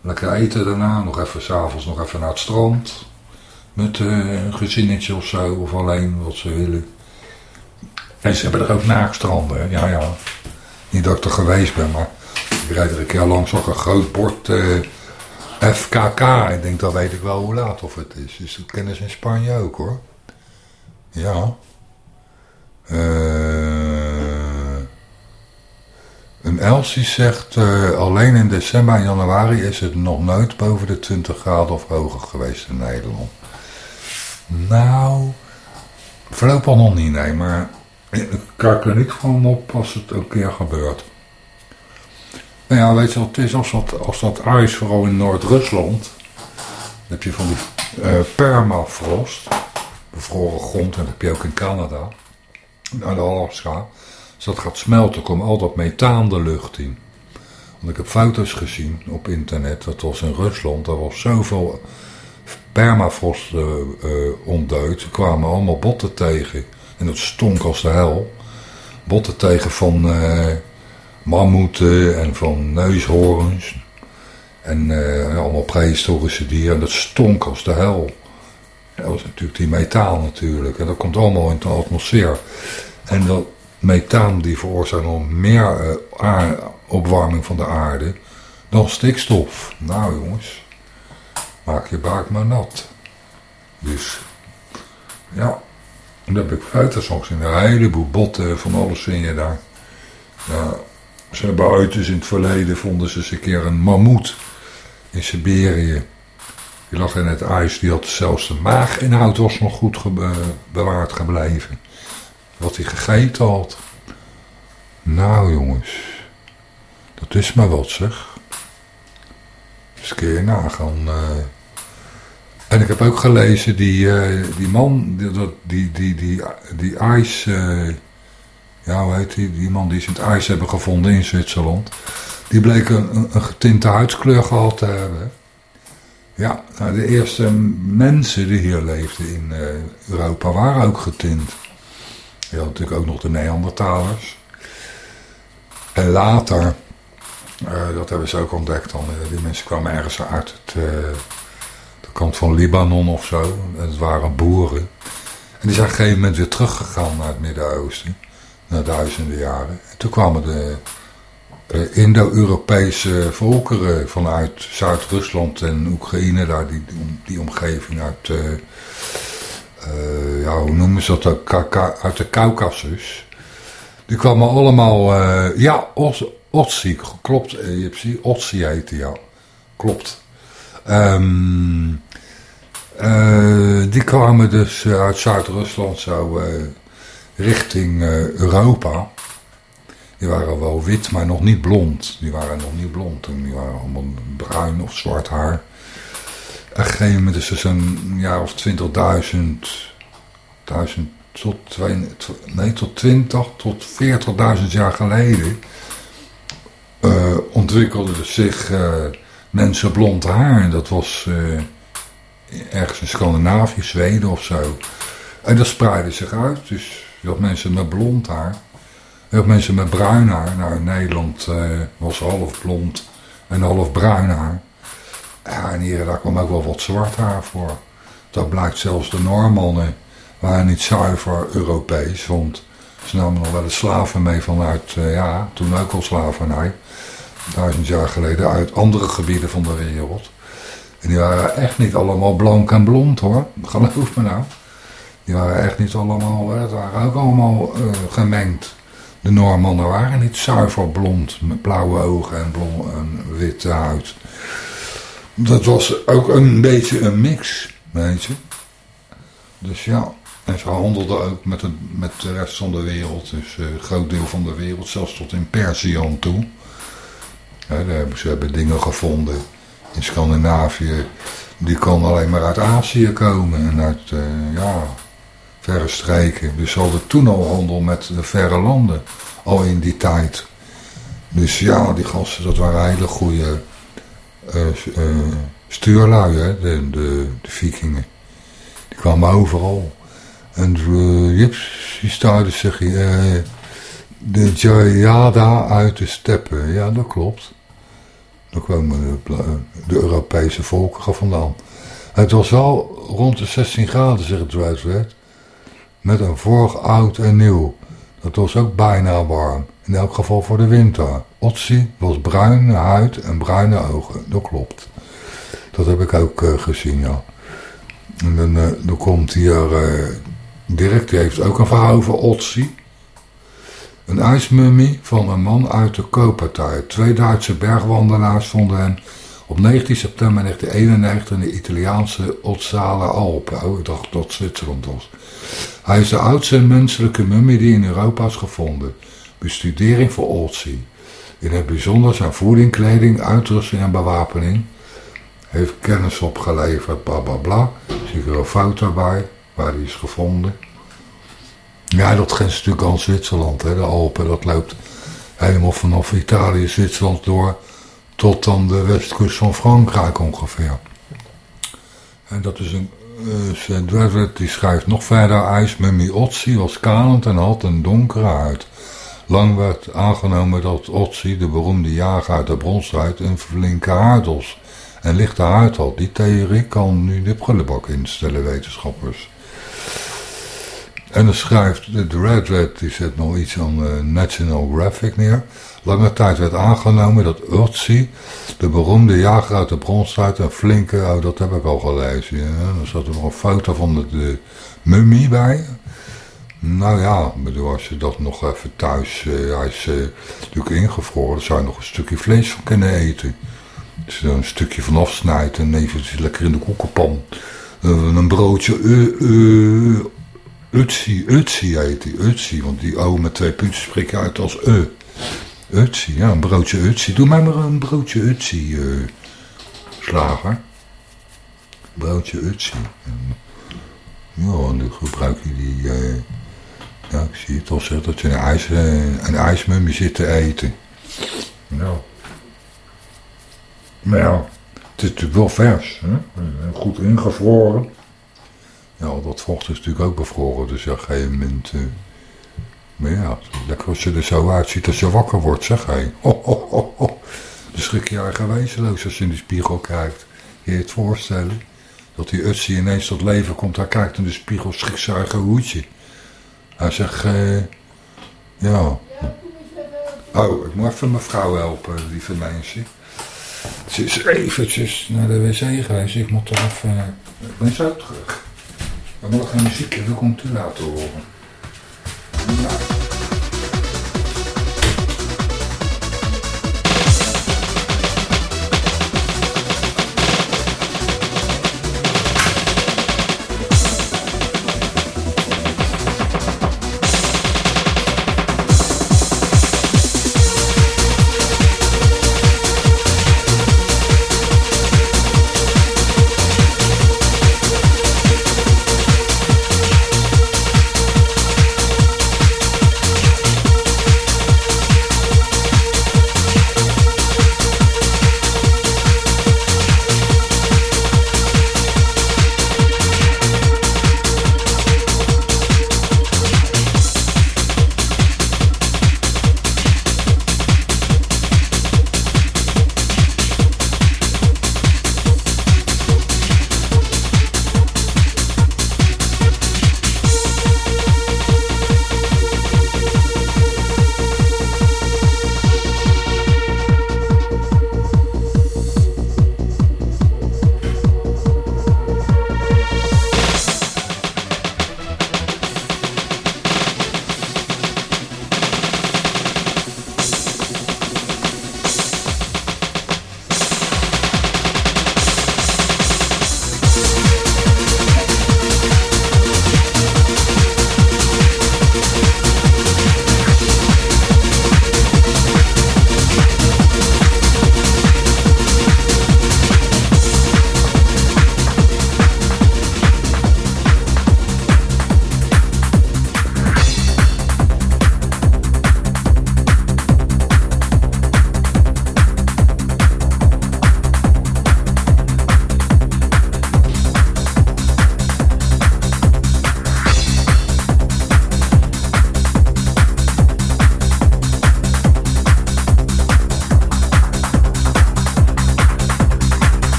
lekker eten daarna. Nog even s'avonds nog even naar het strand. Met uh, een gezinnetje of zo, of alleen wat ze willen. En ze hebben er ook naakstranden, ja ja. Niet dat ik er geweest ben, maar ik rijd er een keer langs nog een groot bord FKK. Ik denk, dan weet ik wel hoe laat of het is. Dus dat kennen ze in Spanje ook hoor. Ja. Eh... Een Elsie zegt, alleen in december en januari is het nog nooit boven de 20 graden of hoger geweest in Nederland. Nou, voorlopig nog niet, nee, maar ik kijk er niet van op als het een keer gebeurt. Nou ja, weet je wat het is, als dat, als dat ijs, vooral in Noord-Rusland, dan heb je van die uh, permafrost, bevroren grond, en dat heb je ook in Canada, naar de Alaska. Als dat gaat smelten, komt al dat methaan de lucht in. Want ik heb foto's gezien op internet, dat was in Rusland, er was zoveel permafrost uh, uh, kwamen allemaal botten tegen. En dat stonk als de hel. Botten tegen van uh, mammoeten en van neushoorns. En allemaal prehistorische dieren. En dat stonk als de hel. Dat was natuurlijk die metaal natuurlijk. En dat komt allemaal in de atmosfeer. En dat, methaan die veroorzaakt nog meer opwarming van de aarde dan stikstof. Nou jongens, maak je baak maar nat. Dus ja, dan heb ik nog in een heleboel botten van alles vind je daar. Ja, ze hebben uit dus in het verleden vonden ze eens een keer een mammoet in Siberië. Die lag in het ijs, die had zelfs de maaginhoud was nog goed bewaard gebleven wat hij gegeten had. Nou jongens, dat is maar wat zeg. Dus kun je nagaan. Uh... En ik heb ook gelezen, die, uh, die man, die, die, die, die, die ijs, uh, ja hoe heet die, die man die ze het ijs hebben gevonden in Zwitserland. Die bleek een, getinte huidskleur gehad te hebben. Ja, nou, de eerste mensen die hier leefden in Europa waren ook getint. Je had natuurlijk ook nog de Neandertalers. En later, dat hebben ze ook ontdekt dan, die mensen kwamen ergens uit het, kant van Libanon of zo. Het waren boeren. En die zijn op een gegeven moment weer teruggegaan naar het Midden-Oosten. Na duizenden jaren. En toen kwamen de Indo-Europese volkeren vanuit Zuid-Rusland en Oekraïne, daar die, die omgeving uit uh, ja, hoe noemen ze dat, uit de Caucasus. Die kwamen allemaal, uh, ja, Otsi, klopt, Otsi heette, ja, klopt. Ehm, eh, die kwamen dus eh, uit Zuid-Rusland zo eh, richting Europa. Die waren wel wit, maar nog niet blond. Die waren nog niet blond toen. Die waren allemaal bruin of zwart haar. Op een gegeven er zo'n jaar of 20.000, tot, nee, tot 20 tot 40.000 jaar geleden uh, ontwikkelde zich mensen blond haar. En dat was ergens in Scandinavië, Zweden of zo. En dat spreidde zich uit. Dus je had mensen met blond haar. Je had mensen met bruin haar. Nou, in Nederland uh, was half blond en half bruin haar. Ja, en hier daar kwam ook wel wat zwart haar voor. Dat blijkt zelfs de Normannen waren niet zuiver Europees. Want ze namen nog wel de slaven mee vanuit, uh, ja, toen ook al slavernij. Duizend jaar geleden uit andere gebieden van de wereld. En die waren echt niet allemaal blank en blond hoor. Geloof me nou. Die waren echt niet allemaal, het waren ook allemaal uh, gemengd. De Noormannen waren niet zuiver blond, met blauwe ogen en, blond, en witte huid. Dat was ook een beetje een mix, weet je. Dus ja, en ze handelden ook met de, met rest van de wereld. Dus uh, een groot deel van de wereld, zelfs tot in Perzië toe. Daar hebben ze hebben dingen gevonden in Scandinavië, die kon alleen maar uit Azië komen en uit uh, ja, verre streken. Dus ze hadden toen al handel met de verre landen, al in die tijd. Dus ja, die gasten, dat waren hele goede uh, uh, stuurlui, hè, de, de, vikingen. Die kwamen overal. En uh, Jips, die je, de Jayada uit de steppen. Ja, dat klopt. Daar kwamen de, Europese volkeren vandaan. Het was wel rond de 16 graden, zegt Dredwet. Met een vorig oud en nieuw. Dat was ook bijna warm. In elk geval voor de winter. Otzi was bruine huid en bruine ogen. Dat klopt. Dat heb ik ook uh, gezien, ja. En dan, uh, dan komt hier... Uh, Dirk, die heeft ook een verhaal over Otzi. Een ijsmummie van een man uit de Kooppartij. Twee Duitse bergwandelaars vonden hem op 19 september 1991 in de Italiaanse Ozzale Alpen. Oh, ik dacht dat Zwitserland was. Hij is de oudste menselijke mummie die in Europa is gevonden. Bestudering voor Otzi. In het bijzonder zijn voeding, kleding, uitrusting en bewapening. Heeft kennis opgeleverd, bla bla bla. Zie er een foto bij, waar hij is gevonden. Ja, dat grenst natuurlijk al Zwitserland, hè, de Alpen. Dat loopt helemaal vanaf Italië, Zwitserland door tot dan de westkust van Frankrijk ongeveer. En dat is een... Uh, die schrijft nog verder, IJsmummy Otzi was kalend en had een donkere huid. Lang werd aangenomen dat Otzi, de beroemde jager uit de bronstijd, een flinke haardels en lichte huid had. Die theorie kan nu de prullenbak instellen, wetenschappers. En dan schrijft de Red Red, die zet nog iets aan uh, National Graphic neer. Lange tijd werd aangenomen dat Urtzi, de beroemde jager uit de bronstijd, een flinke, oh dat heb ik al gelezen. Ja. Dan zat er nog een foto van de, mummie bij. Nou ja, bedoel, als je dat nog even thuis, uh, hij is uh, natuurlijk ingevroren, dan zou je nog een stukje vlees van kunnen eten. Dus er een stukje van afsnijden en eventjes lekker in de koekenpan. een broodje Utsi, Utsi heet die, Utsi, want die O met twee puntjes spreek je uit als E. Utsi, ja, een broodje Utsi. Doe mij maar een broodje Utsi, uh, slager. Broodje Utsi. Ja, en dan gebruik je die, uh, ja, ik zie het al zeggen dat je een, ijs, uh, een ijsmummie zit te eten. Nou. Maar ja, het is natuurlijk wel vers, hè? goed ingevroren. Ja, dat vocht is natuurlijk ook bevroren, dus ja, op een gegeven. Uh, maar ja, lekker als je er zo uitziet als je wakker wordt, zeg hé. Ho, schrik je eigen wezenloos als je in de spiegel kijkt. Je je het voorstellen dat die Utsi ineens tot leven komt. Hij kijkt in de spiegel, schrikt zijn eigen hoedje. Hij zegt, uh, ja... Oh, ik moet even mijn vrouw helpen, lieve mensen. Ze is eventjes naar de wc geweest. Ik moet er even... Ik ben zo terug. We moeten geen muziek, we komt u laten horen. Nou.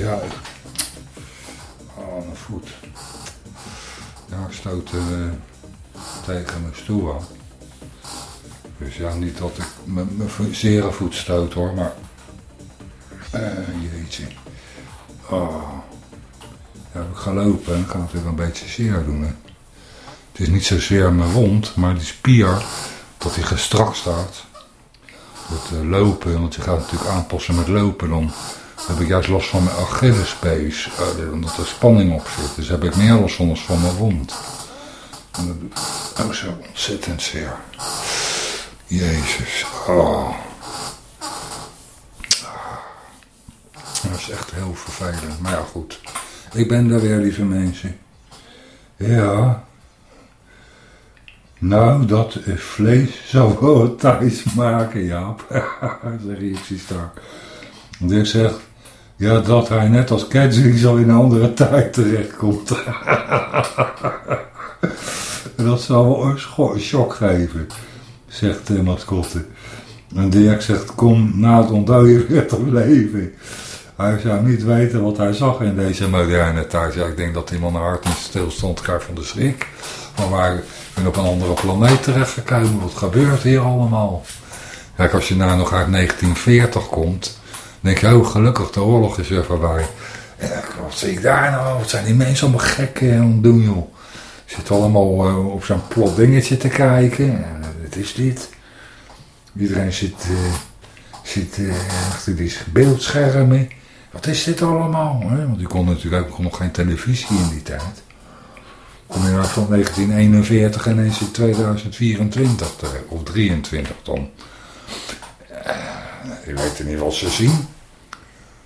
Ja. Oh, mijn voet. Ja, ik stoot uh, tegen mijn stoel aan. Dus ja, niet dat ik mijn zere voet stoot hoor, maar... Uh, jeetje. Oh. Ja, heb ik gelopen en kan natuurlijk een beetje zeer doen. Hè. Het is niet zozeer mijn wond, maar die spier, dat hij gestrakt staat. Het uh, lopen, want je gaat natuurlijk aanpassen met lopen, dan heb ik juist last van mijn Achillespees, uh, omdat er spanning op zit. Dus heb ik meer last van van mijn wond. En dat doet ook zo ontzettend zeer. Jezus, oh. Dat is echt heel vervelend, maar ja goed. Ik ben daar weer, lieve mensen. Ja. Nou, dat vlees zou wel thuis maken, Jaap. zeg ik daar. Want ik zeg, ja, dat hij net als Kedzing zo in een andere tijd terechtkomt. dat zou wel een shock geven, zegt de mascotte. En Dirk zegt, kom na het ontdooien weer te leven. Hij zou niet weten wat hij zag in deze moderne tijd. Ja, ik denk dat iemand een hart in stilstand krijgt van de schrik. Van waar ben op een andere planeet terechtgekomen. Wat gebeurt hier allemaal? Kijk, als je nou nog uit 1940 komt, denk je, oh gelukkig, de oorlog is weer voorbij. En wat zie ik daar nou? Wat zijn die mensen allemaal gek aan het doen, joh? Zit allemaal uh, op zo'n plot dingetje te kijken. Uh, wat is dit? Iedereen zit, uh, zit achter die beeldschermen. Wat is dit allemaal? Hè? Want je kon natuurlijk ook nog geen televisie in die tijd. Kom je nou van 1941 en is het 2024 of 23 dan. Die weten niet wat ze zien.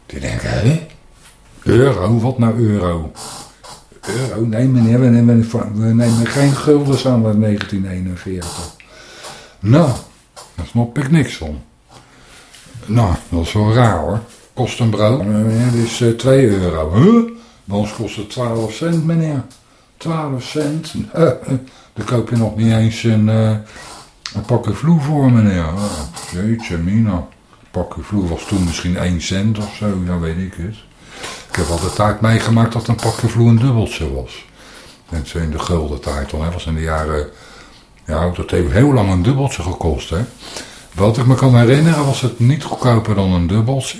Die denken, hé? Euro? Wat nou euro? Euro? Nee meneer, we nemen, geen guldens aan uit 1941. Nou, daar snap ik niks van. Nou, dat is wel raar hoor kost een brood. Meneer, is uh, 2 euro. Huh? Bij ons kost het 12 cent, meneer. 12 cent. dan koop je nog niet eens een, uh, een pakje vloer voor, meneer. Oh, jeetje, mina. Pakje vloer was toen misschien 1 cent of zo, dan weet ik het. Ik heb altijd tijd meegemaakt dat een pakje vloer een dubbeltje was. En in de gulden tijd, dat was in de jaren... Ja, dat heeft heel lang een dubbeltje gekost, hè. Wat ik me kan herinneren was het niet goedkoper dan een dubbeltje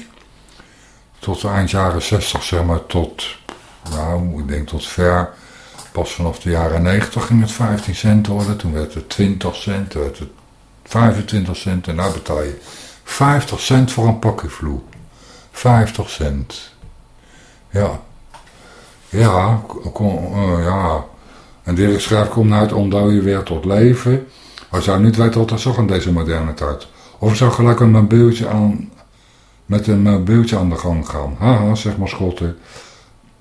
tot eind jaren 60, zeg maar, tot, nou, ik denk tot ver, pas vanaf de jaren 90 ging het 15 cent worden. Toen werd het 20 cent, toen werd het 25 cent en nu betaal je 50 cent voor een pakje vloer. 50 cent. Ja. Ja, kom, uh, ja. En Dirk Schrijf komt uit omdat je weer tot leven. Hij zou niet weten wat er zag in deze moderne tijd. Of zou gelijk een mobieltje aan met een beeldje aan de gang gaan. Haha, zeg maar Schotten.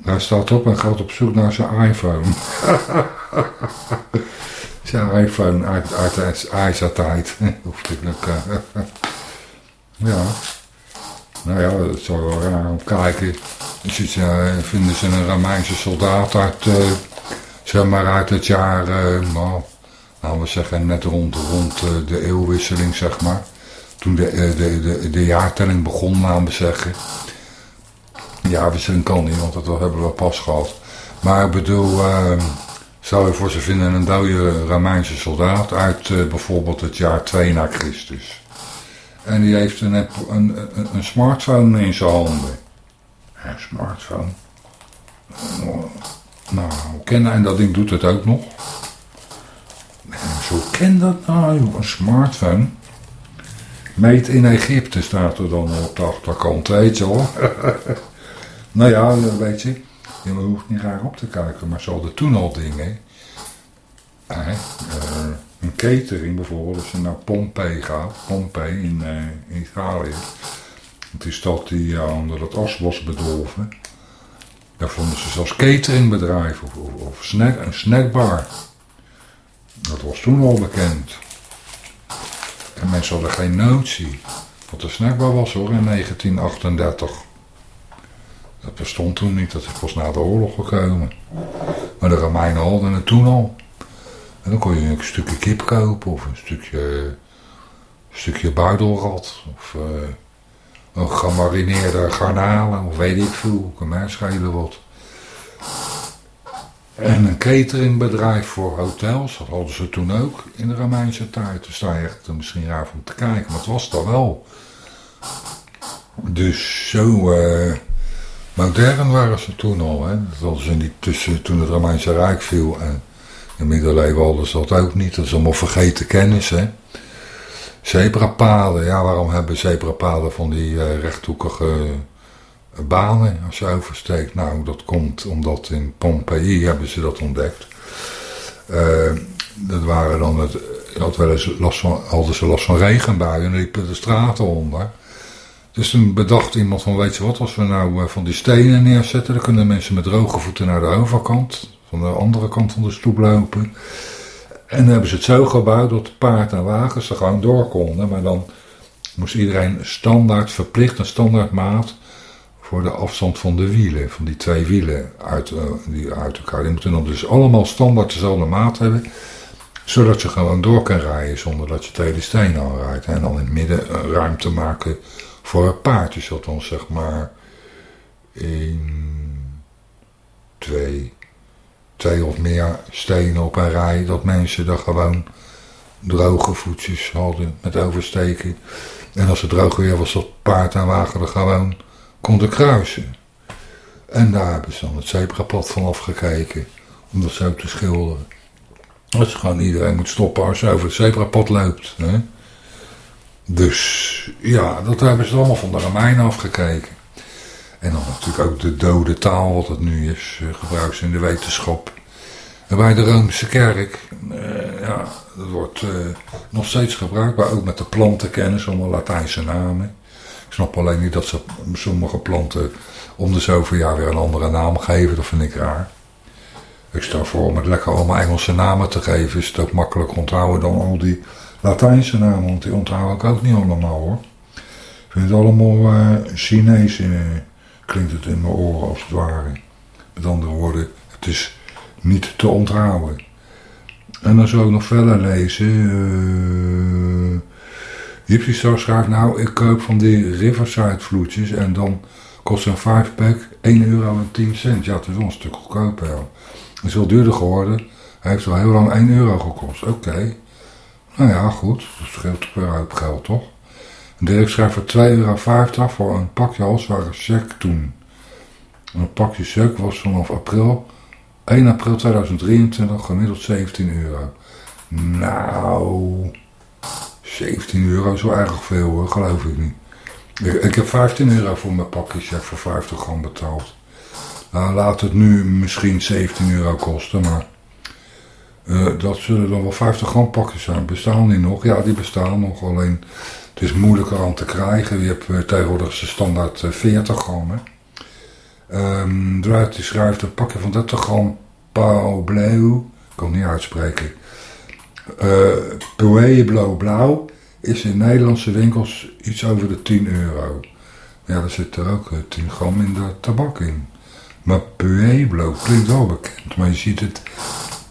Hij staat op en gaat op zoek naar zijn iPhone. zijn iPhone uit, uit de ijzertijd. Te lukken. ja. Nou ja, dat is wel raar om kijken. Dus, uh, vinden ze een Romeinse soldaat uit, uh, zeg maar uit het jaar, uh, nou, laten we zeggen net rond, rond de eeuwwisseling, zeg maar toen de, eh, de, de, de jaartelling begon, laten we zeggen. Ja, we zijn kan niet, want dat hebben we pas gehad. Maar ik bedoel, uh, zou je voor ze vinden een dode Romeinse soldaat uit uh, bijvoorbeeld het jaar 2 na Christus. En die heeft een, een, een, smartphone in zijn handen. Een smartphone. Nou, kennen en dat ding doet het ook nog. Zo ken dat nou, een smartphone. Meet in Egypte staat er dan op de achterkant, weet je hoor. nou ja, weet je, je hoeft niet raar op te kijken, maar ze hadden toen al dingen. Eh, een catering bijvoorbeeld, als je naar Pompeii gaat, Pompeii in, uh, in Italië. Die stad die onder het as was bedolven. Daar vonden ze zelfs cateringbedrijf of, of, of snack, een snackbar. Dat was toen al bekend. En mensen hadden geen notie wat de snackbar was hoor in 1938. Dat bestond toen niet, dat is pas na de oorlog gekomen. Maar de Romeinen hadden het toen al. En dan kon je een stukje kip kopen of een stukje, een stukje buidelrat. Of, uh, een gemarineerde garnalen of weet ik veel, kan mij schelen wat. En een cateringbedrijf voor hotels, dat hadden ze toen ook in de Romeinse tijd. Dus sta je echt misschien raar van te kijken, maar het was dat wel. Dus zo uh, modern waren ze toen al. Hè. Dat hadden ze niet tussen toen het Romeinse Rijk viel en de middeleeuwen hadden ze dat ook niet. Dat is allemaal vergeten kennis. Hè. Ja waarom hebben zebrapaden van die uh, rechthoekige banen als je oversteekt. Nou, dat komt omdat in Pompeii hebben ze dat ontdekt. Uh, dat waren dan het, had wel eens last van, hadden ze last van regenbuien en liepen de straten onder. Dus toen bedacht iemand van, weet je wat, als we nou uh, van die stenen neerzetten, dan kunnen mensen met droge voeten naar de overkant, van de andere kant van de stoep lopen. En dan hebben ze het zo gebouwd dat paard en wagens er gewoon door konden, maar dan moest iedereen standaard, verplicht een standaard maat voor de afstand van de wielen, van die twee wielen uit, uh, die uit elkaar. Die moeten dan dus allemaal standaard dezelfde maat hebben, zodat je gewoon door kan rijden zonder dat je tegen de steen aanrijdt. En dan in het midden ruimte maken voor een paard. Dus dat dan zeg maar 1, 2, twee of meer stenen op een rij, dat mensen er gewoon droge voetjes hadden met oversteken. En als het droog weer was, dat paard en wagen er gewoon konden kruisen. En daar hebben ze dan het zebrapad vanaf gekeken. Om dat zo te schilderen. Dat is gewoon iedereen moet stoppen als je over het zebrapad loopt. Hè? Dus ja, dat hebben ze allemaal van de Romeinen afgekeken. En dan natuurlijk ook de dode taal, wat het nu is, eh, gebruikt in de wetenschap. En bij de Romeinse kerk, uh, ja, dat wordt uh, nog steeds gebruikt, maar ook met de plantenkennis, allemaal Latijnse namen. Ik snap alleen niet dat ze sommige planten om de zoveel jaar weer een andere naam geven. Dat vind ik raar. Ik stel voor om het lekker allemaal Engelse namen te geven. Is het ook makkelijk onthouden dan al die Latijnse namen. Want die onthoud ik ook niet allemaal hoor. Ik vind het allemaal uh, Chinees. Uh, klinkt het in mijn oren als het ware. Met andere woorden, het is niet te onthouden. En dan zou ik nog verder lezen. Uh, Gypsy Star schrijft, nou ik koop van die Riverside vloedjes en dan kost een 5 pack 1 euro en 10 cent. Ja, het is wel een stuk goedkoper. Het is wel duurder geworden. Hij heeft wel heel lang 1 euro gekost. Oké. Nou ja, goed. Dat scheelt weer uit geld, toch? Dirk schrijft voor 2,50 euro voor een pakje halsware sec toen. Een pakje sec was vanaf april, 1 april 2023 gemiddeld 17 euro. Nou... 17 euro is wel erg veel hoor, geloof ik niet. Ik, ik heb 15 euro voor mijn pakje chef voor 50 gram betaald. Nou, laat het nu misschien 17 euro kosten, maar uh, dat zullen dan wel 50 gram pakjes zijn. Bestaan die nog? Ja, die bestaan nog. Alleen het is moeilijker aan te krijgen. Je hebt uh, tegenwoordig de standaard uh, 40 gram. Hè. Um, schrijft een pakje van 30 gram Pau Bleu. Ik kan het niet uitspreken. Uh, Blauw Blauw is in Nederlandse winkels iets over de 10 euro. Ja, er zit er ook 10 gram in de tabak in. Maar Pueblo klinkt wel bekend, maar je ziet het...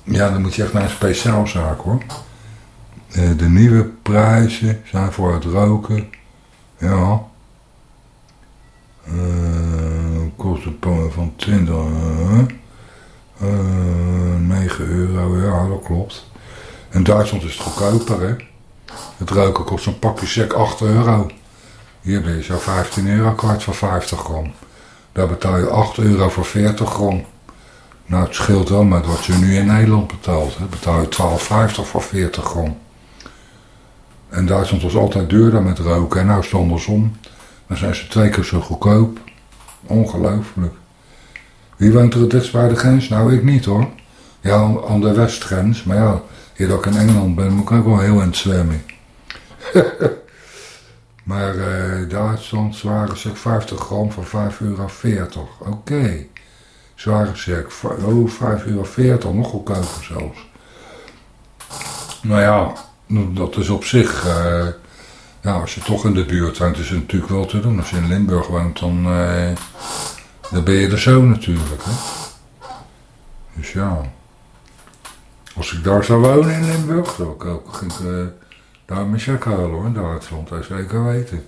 Ja, dan moet je echt naar een speciaalzaak hoor. Uh, de nieuwe prijzen zijn voor het roken. Ja. Uh, kost een van 20... Uh, 9 euro, ja dat klopt. In Duitsland is het goedkoper, hè. Het roken kost een pakje sec 8 euro. Hier ben je zo 15 euro kwart voor 50 gram. Daar betaal je 8 euro voor 40 gram. Nou, het scheelt wel met wat je nu in Nederland betaalt. Hè. Betaal je 12,50 voor 40 gram. En Duitsland was altijd duurder met roken. En nou is het andersom. Dan zijn ze twee keer zo goedkoop. Ongelooflijk. Wie woont er het dichtst bij de grens? Nou, ik niet hoor. Ja, aan de westgrens. Maar ja, hier dat ik in Engeland ben, moet ik ook wel heel in het zwemmen. maar uh, Duitsland, zware sec 50 gram voor 5,40 euro. Oké. Zware sec, oh 5,40 euro, nog goedkoper zelfs. Nou ja, dat is op zich... Uh, als je toch in de buurt woont, is het natuurlijk wel te doen. Als je in Limburg woont, dan, uh, dan ben je er zo natuurlijk. Hè? Dus ja... Als ik daar zou wonen in Limburg, dan ik ook, ging ik uh, daar mijn check halen hoor, in Duitsland. Dat zeker weten.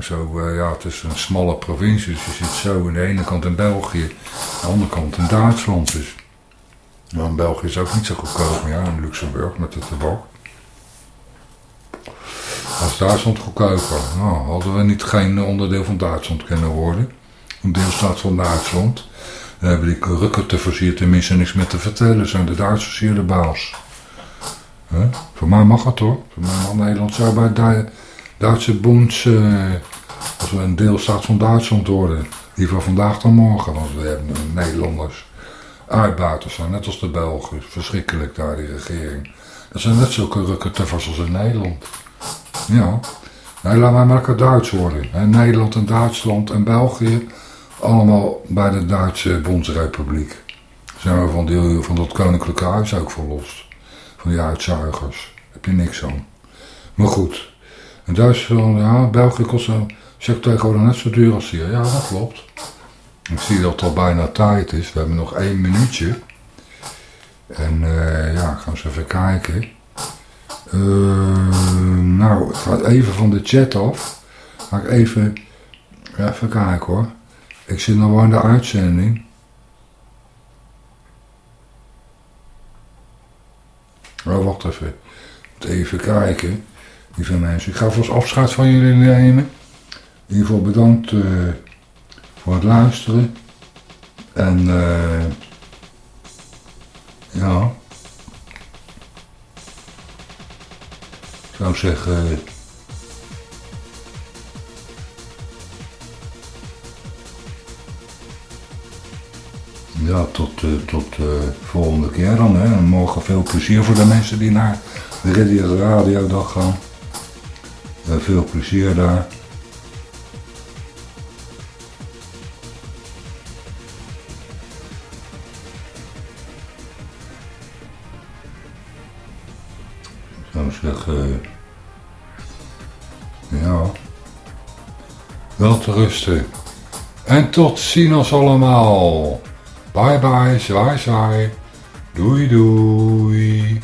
Zo, uh, ja, het is een smalle provincie, dus je zit zo aan de ene kant in België, aan de andere kant in Duitsland. Dus. Nou, België is ook niet zo goedkoop, maar ja, in Luxemburg met de tabak. Als Duitsland goedkoper, nou, hadden we niet geen onderdeel van Duitsland kunnen worden. Een deelstaat van Duitsland. Dan hebben die rukken te versierd tenminste niks meer te vertellen. Zijn de Duitsers hier de baas. Voor mij mag het hoor. Voor mij mag Nederland zou bij de Duitse Boens, uh, als we een deelstaat van Duitsland worden. Liever vandaag dan morgen, want we hebben Nederlanders. Uitbuiters zijn, net als de Belgen. Verschrikkelijk daar, die regering. Dat zijn net zulke rukkertuffers als in Nederland. Ja. Nee, laat maar lekker Duits worden. Nederland en Duitsland en België. Allemaal bij de Duitse Bondsrepubliek. Zijn we van, die, van dat koninklijke huis ook verlost. Van die uitzuigers. Heb je niks aan. Maar goed. En Duitsland, ja, België kost zo, zeg tegenwoordig net zo duur als hier. Ja, dat klopt. Ik zie dat het al bijna tijd is. We hebben nog één minuutje. En uh, ja, gaan we eens even kijken. Uh, nou, ik ga even van de chat af. Ga ik even, even kijken hoor. Ik zit nog wel in de uitzending. Oh, wacht even. Even kijken. Lieve mensen. Ik ga vast afscheid van jullie nemen. In ieder geval bedankt uh, voor het luisteren. En uh, ja. Ik zou zeggen... Ja, tot, uh, tot uh, volgende keer dan. Hè. En morgen veel plezier voor de mensen die naar de Radio dag gaan. Veel plezier daar. Zou zeggen... Ja. Wel te rusten. En tot ziens allemaal. Bye bye, zwaai zwaai. Doei doei.